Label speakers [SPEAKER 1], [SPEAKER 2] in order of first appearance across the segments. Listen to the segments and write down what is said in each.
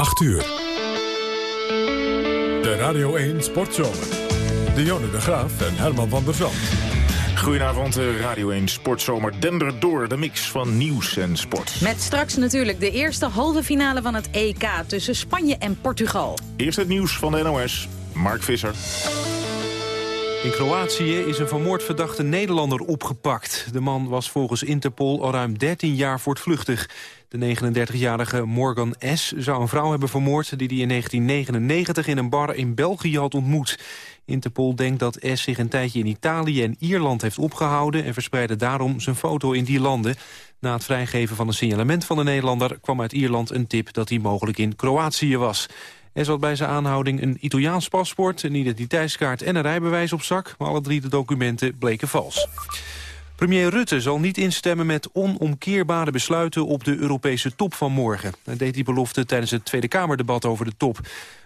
[SPEAKER 1] 8 uur. De Radio 1 Sportzomer. Dionne de Graaf en Herman van der Zand.
[SPEAKER 2] Goedenavond, Radio 1 Sportzomer dendert door de mix van nieuws en sport.
[SPEAKER 3] Met straks natuurlijk de eerste halve finale van het EK tussen Spanje en Portugal.
[SPEAKER 2] Eerst het nieuws van de NOS, Mark Visser.
[SPEAKER 4] In Kroatië is een vermoord verdachte Nederlander opgepakt. De man was volgens Interpol al ruim 13 jaar voortvluchtig. De 39-jarige Morgan S. zou een vrouw hebben vermoord... die hij in 1999 in een bar in België had ontmoet. Interpol denkt dat S. zich een tijdje in Italië en Ierland heeft opgehouden... en verspreidde daarom zijn foto in die landen. Na het vrijgeven van een signalement van de Nederlander... kwam uit Ierland een tip dat hij mogelijk in Kroatië was. Er zat bij zijn aanhouding een Italiaans paspoort, een identiteitskaart en een rijbewijs op zak. Maar alle drie de documenten bleken vals. Premier Rutte zal niet instemmen met onomkeerbare besluiten op de Europese top van morgen. Hij deed die belofte tijdens het Tweede Kamerdebat over de top.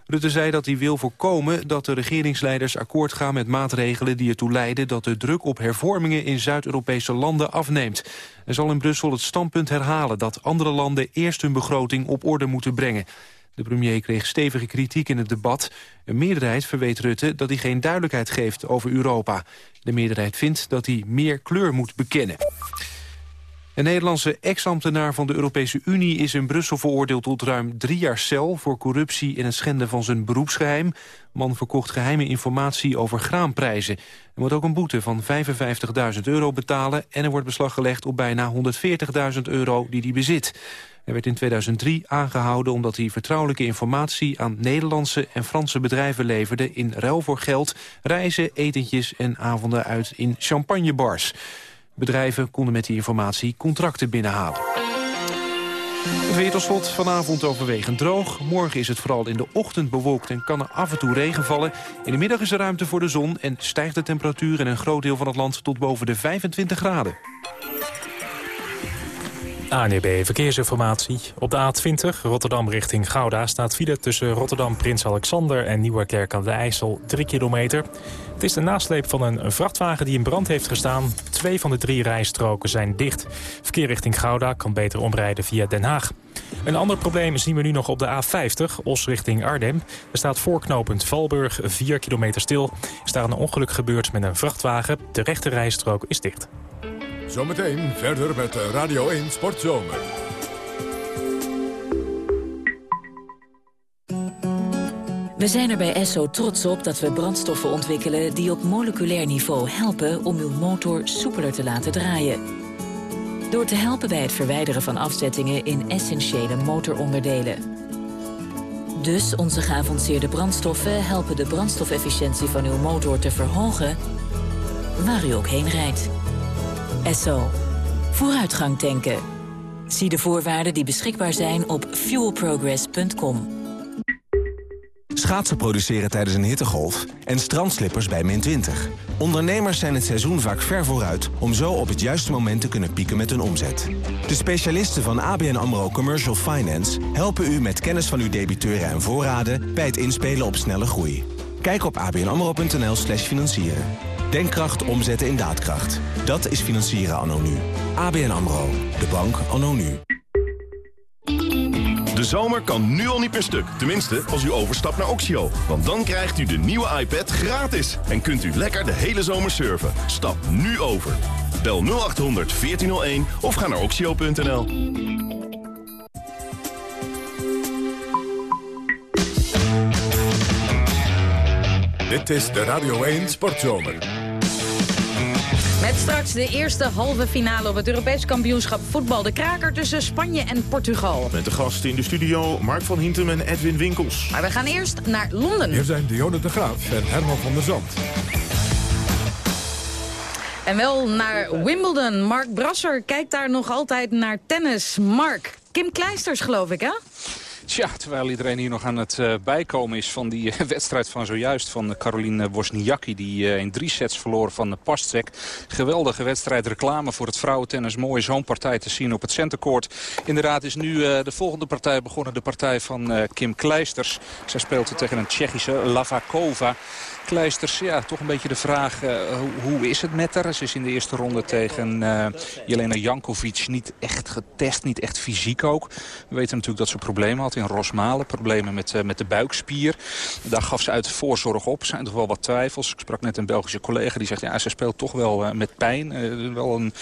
[SPEAKER 4] Rutte zei dat hij wil voorkomen dat de regeringsleiders akkoord gaan met maatregelen die ertoe leiden dat de druk op hervormingen in Zuid-Europese landen afneemt. Hij zal in Brussel het standpunt herhalen dat andere landen eerst hun begroting op orde moeten brengen. De premier kreeg stevige kritiek in het debat. Een meerderheid verweet Rutte dat hij geen duidelijkheid geeft over Europa. De meerderheid vindt dat hij meer kleur moet bekennen. Een Nederlandse ex-ambtenaar van de Europese Unie is in Brussel veroordeeld tot ruim drie jaar cel voor corruptie en het schenden van zijn beroepsgeheim. Man verkocht geheime informatie over graanprijzen. Er moet ook een boete van 55.000 euro betalen en er wordt beslag gelegd op bijna 140.000 euro die hij bezit. Hij werd in 2003 aangehouden omdat hij vertrouwelijke informatie aan Nederlandse en Franse bedrijven leverde in ruil voor geld, reizen, etentjes en avonden uit in champagnebars. Bedrijven konden met die informatie contracten binnenhalen. Het tot slot vanavond overwegend droog. Morgen is het vooral in de ochtend bewolkt en kan er af en toe regen vallen. In de middag is er ruimte voor de zon en stijgt de temperatuur in een groot deel van het land tot boven de 25 graden.
[SPEAKER 5] ANEB Verkeersinformatie. Op de A20 Rotterdam richting Gouda staat file tussen Rotterdam Prins Alexander en Nieuwerkerk aan de IJssel 3 kilometer. Het is de nasleep van een vrachtwagen die in brand heeft gestaan. Twee van de drie rijstroken zijn dicht. Verkeer richting Gouda kan beter omrijden via Den Haag. Een ander probleem zien we nu nog op de A50, Os richting Arnhem. Er staat voorknopend Valburg 4 kilometer stil. Is daar een ongeluk gebeurd met een vrachtwagen. De rechte rijstrook is dicht.
[SPEAKER 1] Zometeen verder met Radio 1 Sportzomer.
[SPEAKER 6] We zijn er bij Esso trots op dat we brandstoffen ontwikkelen... die op moleculair niveau helpen om uw motor soepeler te laten draaien. Door te helpen bij het verwijderen van afzettingen in essentiële motoronderdelen. Dus onze geavanceerde brandstoffen helpen de brandstofefficiëntie van uw motor te verhogen... waar u ook heen rijdt. Esso. Vooruitgang tanken. Zie de voorwaarden die beschikbaar zijn op fuelprogress.com.
[SPEAKER 7] Schaatsen produceren tijdens een hittegolf en strandslippers bij min 20. Ondernemers zijn het seizoen vaak ver vooruit... om zo op het juiste moment te kunnen pieken met hun omzet. De specialisten van ABN AMRO Commercial Finance... helpen u met kennis van uw debiteuren en voorraden... bij het inspelen op snelle groei. Kijk op abnamro.nl slash financieren. Denkkracht omzetten in daadkracht. Dat is financieren anno nu. ABN AMRO. De bank anno nu.
[SPEAKER 8] De zomer kan nu al niet per stuk. Tenminste, als u overstapt naar Oxio. Want dan krijgt u de nieuwe iPad gratis. En kunt u lekker de hele zomer surfen. Stap nu over. Bel 0800 1401 of ga naar oxio.nl.
[SPEAKER 1] Dit is de Radio 1 Sportzomer.
[SPEAKER 3] Met straks de eerste halve finale op het Europees kampioenschap voetbal. De kraker tussen Spanje en Portugal.
[SPEAKER 2] Met de gasten in de studio Mark van Hintem en Edwin Winkels.
[SPEAKER 3] Maar we gaan eerst naar Londen.
[SPEAKER 1] Hier zijn Dionne de Graaf en Herman van der Zand.
[SPEAKER 3] En wel naar Wimbledon. Mark Brasser kijkt daar nog altijd naar tennis. Mark, Kim Kleisters geloof ik hè?
[SPEAKER 9] Tja, terwijl iedereen hier nog aan het uh, bijkomen is van die uh, wedstrijd van zojuist van Caroline Wozniacki. Die uh, in drie sets verloor van de Pastsek. Geweldige wedstrijd, reclame voor het vrouwentennis. Mooi zo'n partij te zien op het centercourt. Inderdaad is nu de volgende partij begonnen. De partij van Kim Kleisters. Zij speelt tegen een Tsjechische Lavakova. Kleisters, ja, toch een beetje de vraag, uh, hoe is het met haar? Ze is in de eerste ronde tegen uh, Jelena Jankovic niet echt getest, niet echt fysiek ook. We weten natuurlijk dat ze problemen had in Rosmalen. Problemen met, met de buikspier. Daar gaf ze uit voorzorg op. Zijn toch wel wat twijfels. Ik sprak net een Belgische collega die zegt... ja, ze speelt toch wel met pijn. wel een,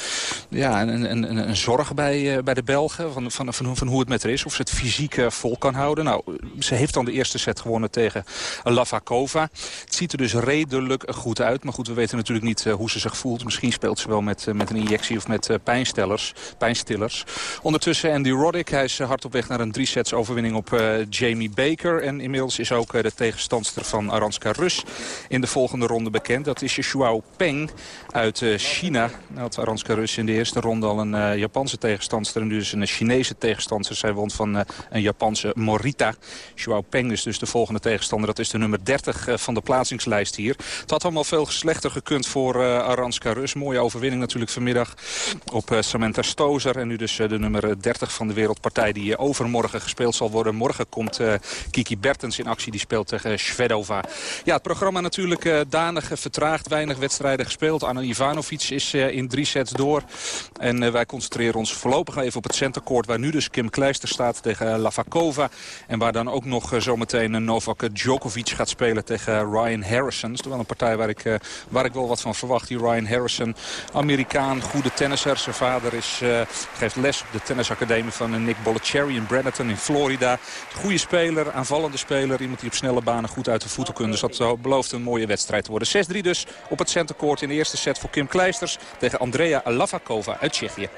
[SPEAKER 9] ja, een, een, een, zorg bij, bij de Belgen van, van, van, van, hoe het met haar is. Of ze het fysiek vol kan houden. Nou, ze heeft dan de eerste set gewonnen tegen Lavakova. Het ziet dus redelijk goed uit. Maar goed, we weten natuurlijk niet hoe ze zich voelt. Misschien speelt ze wel met, met een injectie of met pijnstellers, pijnstillers. Ondertussen Andy Roddick. Hij is hard op weg naar een drie sets overwinning op Jamie Baker. En inmiddels is ook de tegenstandster van Aranska Rus in de volgende ronde bekend. Dat is Shuao Peng uit China. Had Aranska Rus in de eerste ronde al een Japanse tegenstandster en nu dus een Chinese tegenstandster. Zij won van een Japanse Morita. Shuao Peng is dus de volgende tegenstander. Dat is de nummer 30 van de plaatsingslijst hier. Het had allemaal veel slechter gekund voor Aranska Rus. Mooie overwinning natuurlijk vanmiddag op Samantha Stozer. En nu dus de nummer 30 van de wereldpartij die overmorgen gespeeld zal worden. Morgen komt Kiki Bertens in actie. Die speelt tegen Svedova. Ja, het programma natuurlijk danig vertraagd. Weinig wedstrijden gespeeld. Anna Ivanovic is in drie sets door. En wij concentreren ons voorlopig even op het centercourt. Waar nu dus Kim Kleister staat tegen Lavakova. En waar dan ook nog zometeen Novak Djokovic gaat spelen tegen Ryan Harrison. Is wel een partij waar ik, waar ik wel wat van verwacht. Die Ryan Harrison, Amerikaan, goede tennisser. Zijn vader is, geeft les op de tennisacademie van Nick Bollettieri in Breneton in Florida. Goede speler, aanvallende speler. Iemand die op snelle banen goed uit de voeten kunt. Dus dat belooft een mooie wedstrijd te worden. 6-3 dus op het centercourt in de eerste set voor Kim Kleisters tegen Andrea Lavakova uit Tsjechië.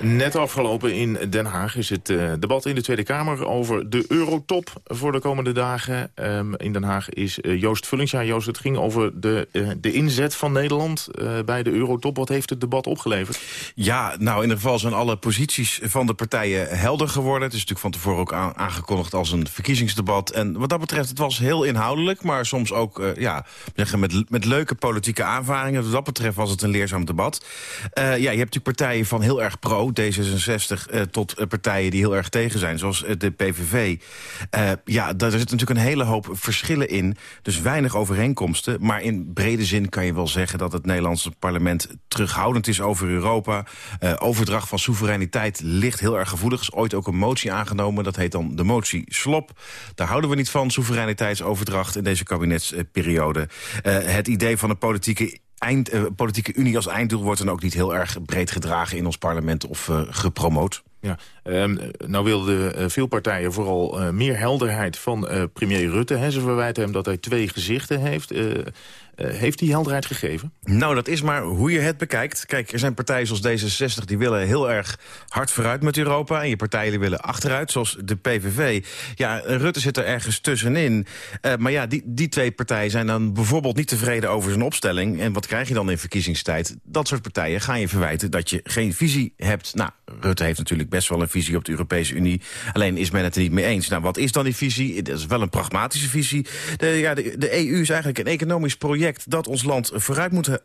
[SPEAKER 2] Net afgelopen in Den Haag is het uh, debat in de Tweede Kamer over de eurotop voor de komende dagen. Um, in Den Haag is uh, Joost Vullings. Ja, Joost, het ging over de, uh, de inzet van Nederland bij de eurotop. Wat heeft het debat opgeleverd?
[SPEAKER 10] Ja, nou in ieder geval zijn alle posities van de partijen helder geworden. Het is natuurlijk van tevoren ook aan, aangekondigd als een verkiezingsdebat. En wat dat betreft, het was heel inhoudelijk, maar soms ook ja, zeggen met, met leuke politieke aanvaringen. Wat dat betreft was het een leerzaam debat. ja, je hebt natuurlijk partijen van heel erg pro D66 uh, tot uh, partijen die heel erg tegen zijn, zoals uh, de PVV. ja, daar zit natuurlijk een hele hoop verschillen in. Dus weinig overeenkomsten. Maar in brede zin kan je wel zeggen dat het Nederlandse parlement terughoudend is over Europa. overdracht van soevereiniteit ligt heel erg gevoelig. Er is ooit ook een motie aangenomen, dat heet dan de motie Slop. Daar houden we niet van, soevereiniteitsoverdracht in deze kabinetsperiode. het idee van een politieke eind, uh, politieke unie als einddoel wordt dan ook niet heel erg breed gedragen in ons parlement of uh, gepromoot.
[SPEAKER 2] Ja, um, nou wilden uh, veel partijen vooral meer helderheid van premier Rutte. Hè. Ze verwijten hem dat hij twee gezichten heeft. Uh, heeft hij helderheid gegeven?
[SPEAKER 10] Nou, dat is maar hoe je het bekijkt. Kijk, er zijn partijen zoals D66 die willen heel erg hard vooruit met Europa. En je partijen die willen achteruit, zoals de PVV. Ja, Rutte zit er ergens tussenin. Uh, maar ja, die, die twee partijen zijn dan bijvoorbeeld niet tevreden over zijn opstelling. En wat krijg je dan in verkiezingstijd? Dat soort partijen gaan je verwijten dat je geen visie hebt. Nou, Rutte heeft natuurlijk best wel een visie op de Europese Unie. Alleen is men het er niet mee eens. Nou, wat is dan die visie? Dat is wel een pragmatische visie. Ja, de, de EU is eigenlijk een economisch project dat ons land vooruit moet uh,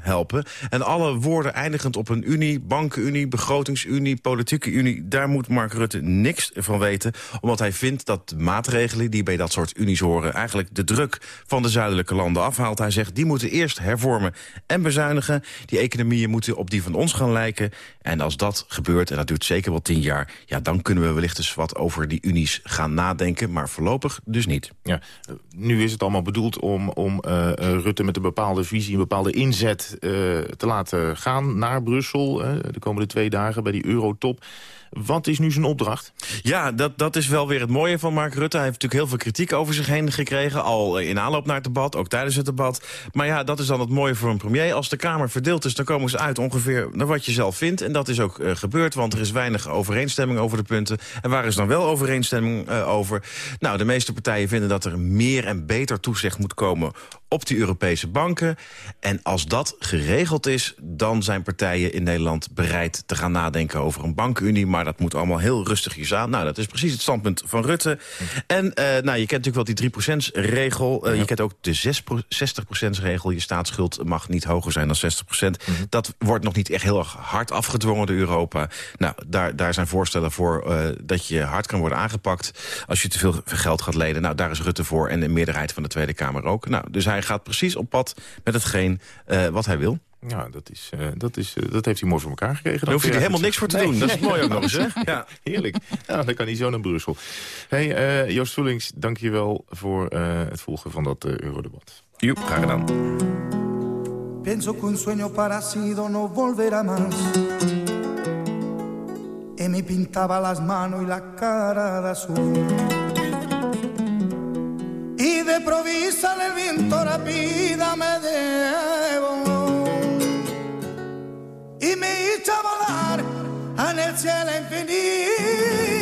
[SPEAKER 10] helpen. En alle woorden eindigend op een unie, bankenunie, begrotingsunie, politieke unie... daar moet Mark Rutte niks van weten. Omdat hij vindt dat maatregelen die bij dat soort unies horen... eigenlijk de druk van de zuidelijke landen afhaalt. Hij zegt, die moeten eerst hervormen en bezuinigen. Die economieën moeten op die van ons gaan lijken. En als dat gebeurt, en dat duurt zeker wel tien jaar... ja, dan kunnen we wellicht eens wat over die unies gaan nadenken. Maar voorlopig dus niet.
[SPEAKER 2] Ja, nu is het allemaal bedoeld om, om uh, Rutte met een bepaalde visie, een bepaalde inzet uh, te laten gaan naar Brussel. De komende twee dagen bij die Eurotop. Wat is nu zijn opdracht?
[SPEAKER 10] Ja, dat, dat is wel weer het mooie van Mark Rutte. Hij heeft natuurlijk heel veel kritiek over zich heen gekregen. Al in aanloop naar het debat, ook tijdens het debat. Maar ja, dat is dan het mooie voor een premier. Als de Kamer verdeeld is, dan komen ze uit ongeveer naar wat je zelf vindt. En dat is ook uh, gebeurd, want er is weinig overeenstemming over de punten. En waar is dan wel overeenstemming uh, over? Nou, de meeste partijen vinden dat er meer en beter toezicht moet komen op die Europese banken. En als dat geregeld is, dan zijn partijen in Nederland bereid te gaan nadenken over een bankenunie. Dat moet allemaal heel rustigjes aan. Nou, dat is precies het standpunt van Rutte. En uh, nou, je kent natuurlijk wel die 3%-regel. Uh, ja. Je kent ook de 60%-regel. Je staatsschuld mag niet hoger zijn dan 60%. Mm -hmm. Dat wordt nog niet echt heel erg hard afgedwongen door Europa. Nou, daar, daar zijn voorstellen voor uh, dat je hard kan worden aangepakt... als je te veel geld gaat lenen. Nou, daar is Rutte voor en de meerderheid van de Tweede Kamer ook. Nou, dus hij gaat precies op pad met hetgeen wat hij wil.
[SPEAKER 2] Ja, dat, is, uh, dat, is, uh, dat heeft hij mooi voor elkaar gekregen.
[SPEAKER 10] Daar hoef je er helemaal niks voor te nee, doen. Dat is mooi ook nog eens, hè?
[SPEAKER 2] Ja, heerlijk. Ja, dan kan hij zo naar Brussel. hey, uh, Joost Vullings, dank je wel voor het volgen van dat Eurodebat.
[SPEAKER 10] Joep, graag gedaan.
[SPEAKER 11] Pienso que un sueño parecido no volverá más Y me pintaba las manos y la cara de azul Y de provisa el viento rápida me debo Y me hizo volar en el cielo infinito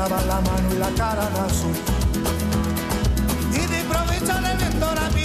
[SPEAKER 11] Pintaba la mano y la cara de azul. Y de improviso el viento rápido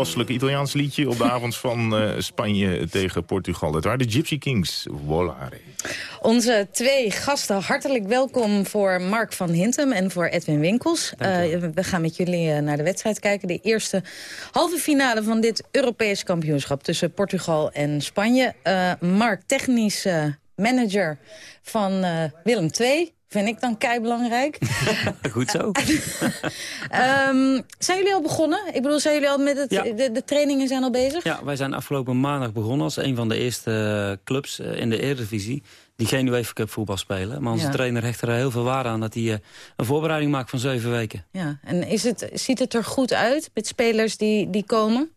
[SPEAKER 2] toepasselijk Italiaans liedje op de avond van uh, Spanje tegen Portugal. Het waren de Gypsy Kings. Volare.
[SPEAKER 3] Onze twee gasten, hartelijk welkom voor Mark van Hintem en voor Edwin Winkels. Uh, we gaan met jullie uh, naar de wedstrijd kijken. De eerste halve finale van dit Europees kampioenschap tussen Portugal en Spanje. Mark, technisch manager van Willem II. Vind ik dan kei belangrijk.
[SPEAKER 12] Goed zo.
[SPEAKER 3] um, zijn jullie al begonnen? Ik bedoel, zijn jullie al met het, de, de, trainingen zijn al bezig?
[SPEAKER 12] Ja, wij zijn afgelopen maandag begonnen als een van de eerste clubs eh, in de Eredivisie die geen UEFA Cup voetbal spelen. Maar onze trainer hecht er heel veel waarde aan dat hij uh, een voorbereiding maakt van zeven weken.
[SPEAKER 3] Ja, en is het, ziet het er goed uit met spelers die, die komen?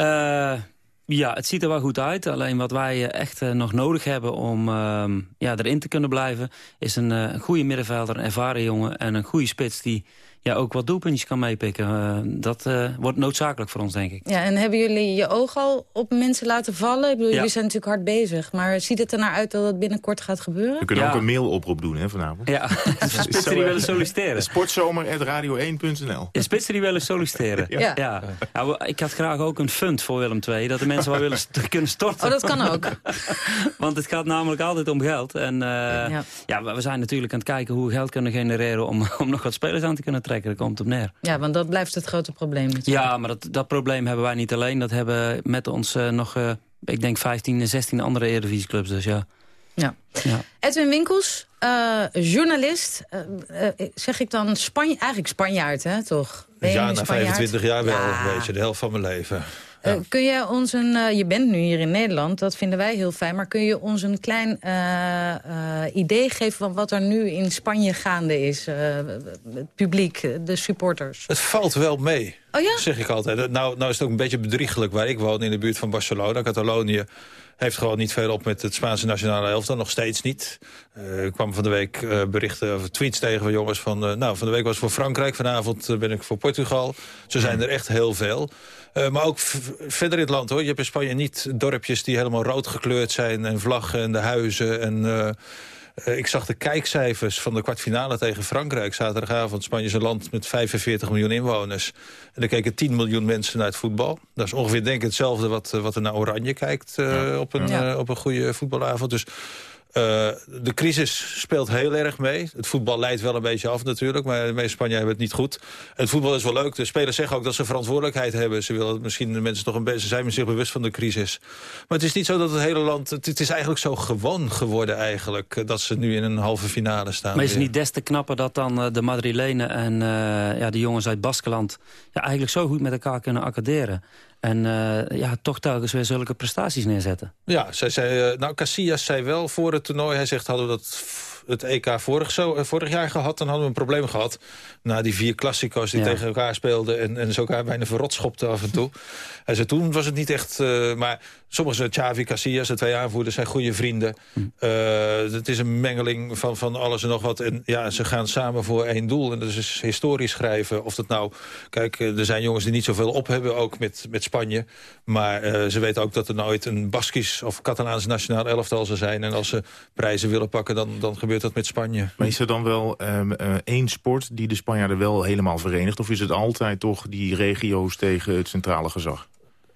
[SPEAKER 12] Uh, ja, het ziet er wel goed uit. Alleen wat wij eh, echt eh, nog nodig hebben om uh, ja, erin te kunnen blijven... is een, uh, een goede middenvelder, een ervaren jongen... en een goede spits die ja, ook wat doelpuntjes kan meepikken. Uh, dat uh, wordt noodzakelijk voor ons, denk ik.
[SPEAKER 3] Ja, en hebben jullie je oog al op mensen laten vallen? Ik bedoel, ja. jullie zijn natuurlijk hard bezig. Maar ziet het er naar uit dat het binnenkort gaat gebeuren?
[SPEAKER 2] We kunnen ook een mailoproep doen hè, vanavond.
[SPEAKER 12] Ja, spitsen die willen solliciteren.
[SPEAKER 2] Sportzomer.radio1.nl
[SPEAKER 12] Spitsen die willen solliciteren. ja. ja. Nou, ik had graag ook een fund voor Willem II. Dat de mensen wel willen kunnen storten.
[SPEAKER 3] Oh, dat kan ook.
[SPEAKER 12] Want het gaat namelijk altijd om geld. En uh, ja. we zijn natuurlijk aan het kijken hoe we geld kunnen genereren... om, om nog wat spelers aan te kunnen trekken. Dat komt op neer.
[SPEAKER 3] Ja, want dat blijft het grote probleem natuurlijk.
[SPEAKER 12] Ja, maar dat, dat probleem hebben wij niet alleen. Dat hebben met ons uh, nog, uh, ik denk, 15, 16 andere Eredivisieclubs. Dus ja.
[SPEAKER 3] Ja. ja. Edwin Winkels, journalist. zeg ik dan Spanje, eigenlijk Spanjaard, hè, toch?
[SPEAKER 13] ja, na 25 jaar wel, ja. een beetje, de helft van mijn leven.
[SPEAKER 3] Uh, kun je ons een, uh, je bent nu hier in Nederland, dat vinden wij heel fijn... maar kun je ons een klein uh, idee geven van wat er nu in Spanje gaande is? het publiek, de supporters.
[SPEAKER 13] Het valt wel mee,
[SPEAKER 3] oh ja?
[SPEAKER 13] zeg ik altijd. Nou, nou is het ook een beetje bedriegelijk waar ik woon in de buurt van Barcelona, Catalonië heeft gewoon niet veel op met het Spaanse nationale elftal. Nog steeds niet. Uh, ik kwam van de week uh, berichten of tweets tegen van jongens van... Uh, nou, van de week was het voor Frankrijk, vanavond ben ik voor Portugal. Zo zijn er echt heel veel. maar ook verder in het land, hoor. Je hebt in Spanje niet dorpjes die helemaal rood gekleurd zijn... en vlaggen en de huizen en... Uh, ik zag de kijkcijfers van de kwartfinale tegen Frankrijk zaterdagavond. Spanje is een land met 45 miljoen inwoners. En er keken 10 miljoen mensen naar het voetbal. Dat is ongeveer denk ik hetzelfde wat, wat er naar Oranje kijkt ja. op, een, op een goede voetbalavond. Dus uh, de crisis speelt heel erg mee. Het voetbal leidt wel een beetje af natuurlijk, maar de meeste Spanje hebben het niet goed. Het voetbal is wel leuk. De spelers zeggen ook dat ze verantwoordelijkheid hebben. Ze willen misschien de mensen toch een beetje, zijn zich bewust van de crisis. Maar het is niet zo dat het hele land, het, het is eigenlijk zo gewoon geworden eigenlijk, dat ze nu in een halve finale staan.
[SPEAKER 12] Maar is het niet des te knapper dat dan uh, de Madrilenen en uh, ja, de jongens uit Baskeland ja, eigenlijk zo goed met elkaar kunnen accorderen? En uh, ja, toch telkens weer zulke prestaties neerzetten.
[SPEAKER 13] Ja, zij zei, uh, nou Casillas zei wel voor het toernooi... hij zegt, hadden we dat het EK vorig, zo, uh, vorig jaar gehad... dan hadden we een probleem gehad. Na die vier klassico's die ja. tegen elkaar speelden... en, en ze elkaar bijna verrot schopten af en toe. Hij zei, toen was het niet echt... maar sommige Xavi, Casillas, de twee aanvoerders, zijn goede vrienden. Hm. het is een mengeling van, van alles en nog wat. En ja, ze gaan samen voor één doel. En dat is historisch schrijven. Of dat nou... Kijk, er zijn jongens die niet zoveel op hebben, ook met, met Spanje. Maar uh, ze weten ook dat er nooit een Baskisch of Catalaans nationaal elftal zal zijn. En als ze prijzen willen pakken, dan, dan gebeurt dat met Spanje.
[SPEAKER 2] Maar is er dan wel um, één sport die de Spanjaarden wel helemaal verenigt? Of is het altijd toch die regio's tegen het centrale gezag?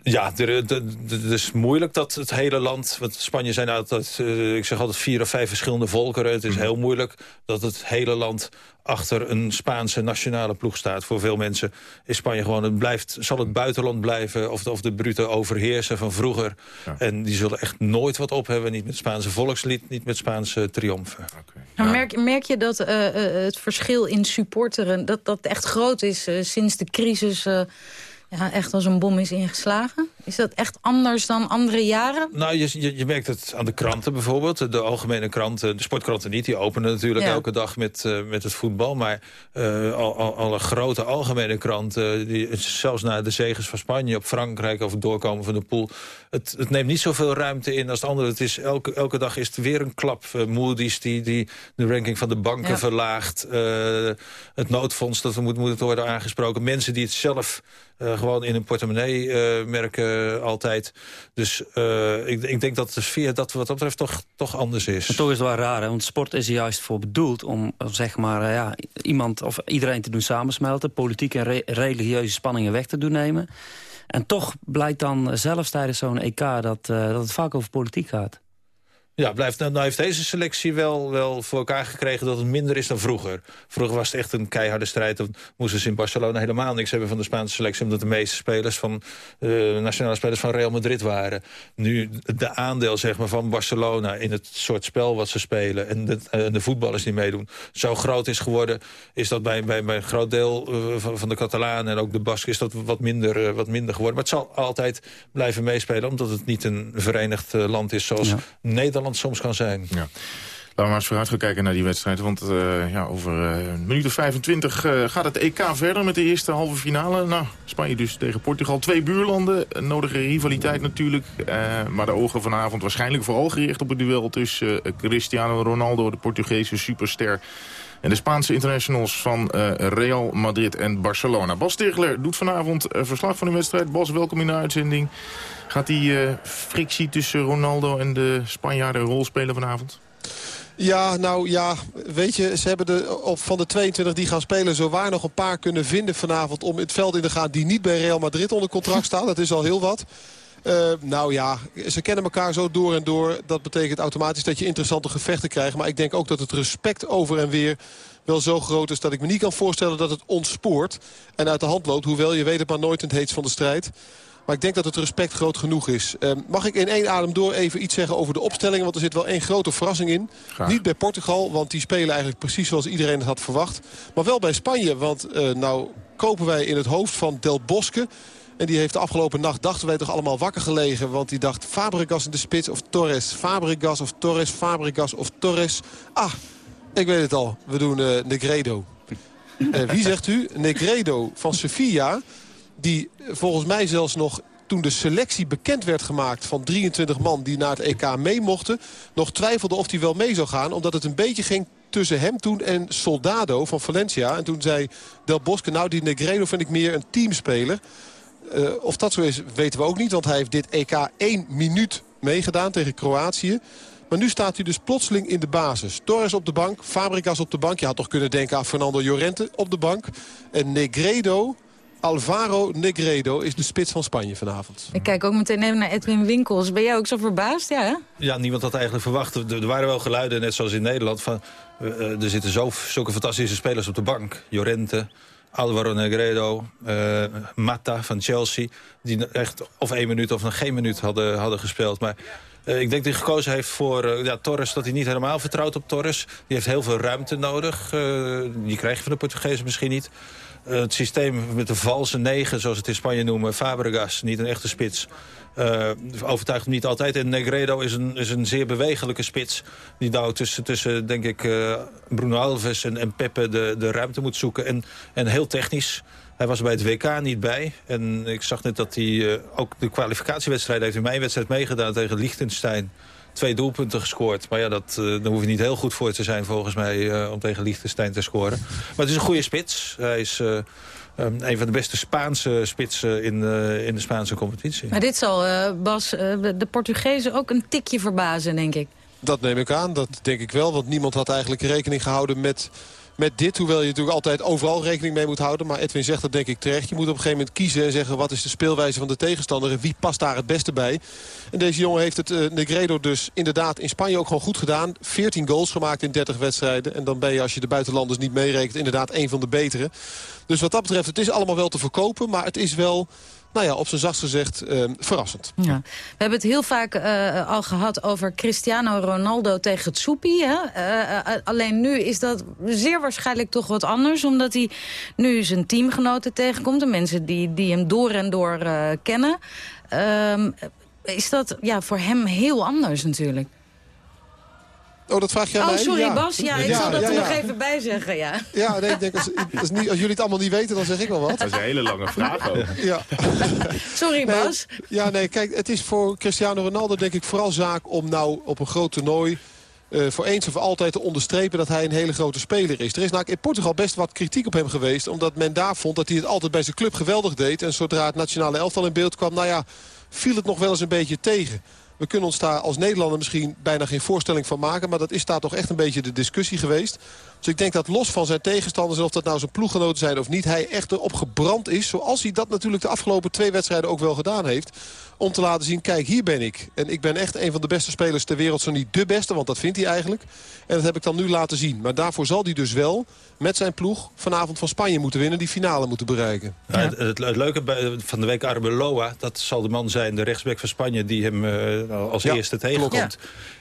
[SPEAKER 13] Ja, het is moeilijk dat het hele land... want Spanje zijn altijd, uh, ik zeg altijd vier of vijf verschillende volkeren. Het is heel moeilijk dat het hele land achter een Spaanse nationale ploeg staat. Voor veel mensen is Spanje gewoon, het blijft, zal het buitenland blijven... of de, of de brute overheersen van vroeger. Ja. En die zullen echt nooit wat op hebben. Niet met Spaanse volkslied, niet met Spaanse triomfen.
[SPEAKER 3] Okay. Nou, merk, merk je dat uh, uh, het verschil in supporteren... dat dat echt groot is uh, sinds de crisis ja, echt als een bom is ingeslagen? Is dat echt anders dan andere jaren?
[SPEAKER 13] Nou, je, je, je merkt het aan de kranten bijvoorbeeld. De algemene kranten, de sportkranten niet. Die openen natuurlijk ja. elke dag met, uh, met het voetbal. Maar uh, al, al, alle grote algemene kranten... Die, zelfs na de zegens van Spanje op Frankrijk... of het doorkomen van de pool... Het, het neemt niet zoveel ruimte in als de andere. Het is elke, elke dag is het weer een klap. Uh, Moody's die, die de ranking van de banken ja. verlaagt. het noodfonds dat moet, moet worden aangesproken. Mensen die het zelf... Uh, gewoon in een portemonnee uh, merken altijd. Dus uh, ik, ik, denk dat de sfeer dat wat dat betreft toch, toch anders is.
[SPEAKER 12] Toch is het wel raar, hè? want sport is er juist voor bedoeld... om zeg maar, ja, iemand of iedereen te doen samensmelten... politieke en re religieuze spanningen weg te doen nemen. En toch blijkt dan zelfs tijdens zo'n EK dat, dat het vaak over politiek gaat.
[SPEAKER 13] Ja, blijft, nou, nou heeft deze selectie wel, wel voor elkaar gekregen dat het minder is dan vroeger. Vroeger was het echt een keiharde strijd. Dan moesten ze in Barcelona helemaal niks hebben van de Spaanse selectie... omdat de meeste spelers van uh, nationale spelers van Real Madrid waren. Nu de aandeel zeg maar, van Barcelona in het soort spel wat ze spelen... en de, uh, de voetballers die meedoen, zo groot is geworden... is dat bij, bij, bij een groot deel uh, van, van de Catalanen en ook de Basken... is dat wat minder, wat minder geworden. Maar het zal altijd blijven meespelen... omdat het niet een verenigd land is zoals ja. Nederland soms kan zijn.
[SPEAKER 2] Ja. Laten we maar eens vooruit gaan kijken naar die wedstrijd. Want uh, ja, over uh, minuut of 25 uh, gaat het EK verder met de eerste halve finale. Nou, Spanje dus tegen Portugal. Twee buurlanden. Een nodige rivaliteit natuurlijk. maar de ogen vanavond waarschijnlijk vooral gericht op het duel tussen Cristiano Ronaldo, de Portugese superster En de Spaanse internationals van uh, Real Madrid en Barcelona. Bas Stigler doet vanavond verslag van de wedstrijd. Bas, welkom in de uitzending. Gaat die frictie tussen Ronaldo en de Spanjaarden een rol spelen vanavond?
[SPEAKER 14] Ja, nou ja, weet je, ze hebben de, op, van de 22 die gaan spelen... zo waar nog een paar kunnen vinden vanavond om het veld in te gaan... die niet bij Real Madrid onder contract staan. Dat is al heel wat. Uh, nou ja, ze kennen elkaar zo door en door. Dat betekent automatisch dat je interessante gevechten krijgt. Maar ik denk ook dat het respect over en weer wel zo groot is... dat ik me niet kan voorstellen dat het ontspoort en uit de hand loopt. Hoewel, je weet het maar nooit in het heetst van de strijd. Maar ik denk dat het respect groot genoeg is. Uh, mag ik in één adem door even iets zeggen over de opstellingen? Want er zit wel één grote verrassing in. Niet bij Portugal, want die spelen eigenlijk precies zoals iedereen het had verwacht. Maar wel bij Spanje, want uh, nou kopen wij in het hoofd van Del Bosque... En die heeft de afgelopen nacht, dachten wij toch allemaal wakker gelegen. Want die dacht Fabregas in de spits of Torres. Fabregas of Torres, Fabregas of Torres. Ah, ik weet het al. We doen uh, Negredo. Uh, wie zegt u? Negredo van Sevilla. Die volgens mij zelfs nog toen de selectie bekend werd gemaakt van 23 man die naar het EK mee mochten... nog twijfelde of hij wel mee zou gaan. Omdat het een beetje ging tussen hem toen en Soldado van Valencia. En toen zei Del Bosque, nou die Negredo vind ik meer een teamspeler. Uh, of dat zo is, weten we ook niet. Want hij heeft dit EK één minuut meegedaan tegen Kroatië. Maar nu staat hij dus plotseling in de basis. Torres op de bank, Fabregas op de bank. Je had toch kunnen denken aan Fernando Llorente op de bank. En Negredo, Alvaro Negredo is de spits van Spanje vanavond.
[SPEAKER 3] Ik kijk ook meteen even naar Edwin Winkels. Ben jij ook zo verbaasd? Ja, hè?
[SPEAKER 13] ja niemand had eigenlijk verwacht. Er, waren wel geluiden, net zoals in Nederland... van uh, er zitten zo, zulke fantastische spelers op de bank. Llorente, Alvaro Negredo, uh, Mata van Chelsea... die echt of één minuut of nog geen minuut hadden, hadden gespeeld. Maar uh, ik denk dat hij gekozen heeft voor uh, ja, Torres... dat hij niet helemaal vertrouwt op Torres. Die heeft heel veel ruimte nodig. die krijg je van de Portugezen misschien niet. Het systeem met de valse negen, zoals het in Spanje noemen... Fabregas, niet een echte spits... Uh, overtuigt hem niet altijd. En Negredo is een, is een zeer bewegelijke spits. Die nou tussen, tussen denk ik, uh, Bruno Alves en, en Pepe de, de ruimte moet zoeken. En, en heel technisch. Hij was bij het WK niet bij. En ik zag net dat hij ook de kwalificatiewedstrijd heeft in mijn wedstrijd meegedaan tegen Liechtenstein. Twee doelpunten gescoord. Maar ja, dat, uh, daar hoef je niet heel goed voor te zijn volgens mij uh, om tegen Liechtenstein te scoren. Maar het is een goede spits. Hij is Um, een van de beste Spaanse spitsen in, uh, in de Spaanse competitie.
[SPEAKER 3] Maar dit zal, uh, Bas, uh, de Portugezen ook een tikje verbazen, denk ik.
[SPEAKER 14] Dat neem ik aan, dat denk ik wel. Want niemand had eigenlijk rekening gehouden met met dit. Hoewel je natuurlijk altijd overal rekening mee moet houden. Maar Edwin zegt dat denk ik terecht. Je moet op een gegeven moment kiezen en zeggen wat is de speelwijze van de tegenstander. En wie past daar het beste bij. En deze jongen heeft het uh, Negredo dus inderdaad in Spanje ook gewoon goed gedaan. 14 goals gemaakt in 30 wedstrijden. En dan ben je als je de buitenlanders niet meerekent inderdaad een van de betere. Dus wat dat betreft het is allemaal wel te verkopen. Maar het is wel nou ja, op zijn zachtst gezegd uh, verrassend.
[SPEAKER 3] Ja. We hebben het heel vaak uh, al gehad over Cristiano Ronaldo tegen het Soepie. Uh, alleen nu is dat zeer waarschijnlijk toch wat anders. Omdat hij nu zijn teamgenoten tegenkomt. De mensen die, die hem door en door kennen. Ehm, is dat ja, voor hem heel anders natuurlijk.
[SPEAKER 14] Oh, dat vraag jij
[SPEAKER 3] oh,
[SPEAKER 14] mij?
[SPEAKER 3] sorry Bas. Ja, ik zal dat er nog even bij zeggen, ja.
[SPEAKER 14] Ja, nee, ik denk, als, als, niet, als, jullie het allemaal niet weten, dan zeg ik wel wat.
[SPEAKER 2] Dat is een hele lange vraag ook.
[SPEAKER 14] Ja.
[SPEAKER 3] Sorry Bas.
[SPEAKER 14] ja, nee, kijk, het is voor Cristiano Ronaldo denk ik vooral zaak om nou op een groot toernooi... Uh, voor eens of altijd te onderstrepen dat hij een hele grote speler is. Er is namelijk in Portugal best wat kritiek op hem geweest... omdat men daar vond dat hij het altijd bij zijn club geweldig deed... en zodra het nationale elftal in beeld kwam... nou ja, viel het nog wel eens een beetje tegen. We kunnen ons daar als Nederlander misschien bijna geen voorstelling van maken. Maar dat is daar toch echt een beetje de discussie geweest. Dus ik denk dat los van zijn tegenstanders... en of dat nou zijn ploeggenoten zijn of niet... hij echt erop gebrand is. Zoals hij dat natuurlijk de afgelopen twee wedstrijden ook wel gedaan heeft. Om te laten zien, kijk, hier ben ik. En ik ben echt een van de beste spelers ter wereld. Zo niet de beste, want dat vindt hij eigenlijk. En dat heb ik dan nu laten zien. Maar daarvoor zal hij dus wel met zijn ploeg vanavond van Spanje moeten winnen. Die finale moeten bereiken.
[SPEAKER 13] Ja, het, het, het, leuke van de week Arbeloa, dat zal de man zijn, de rechtsback van Spanje... die hem uh, als ja, eerste tegenkomt.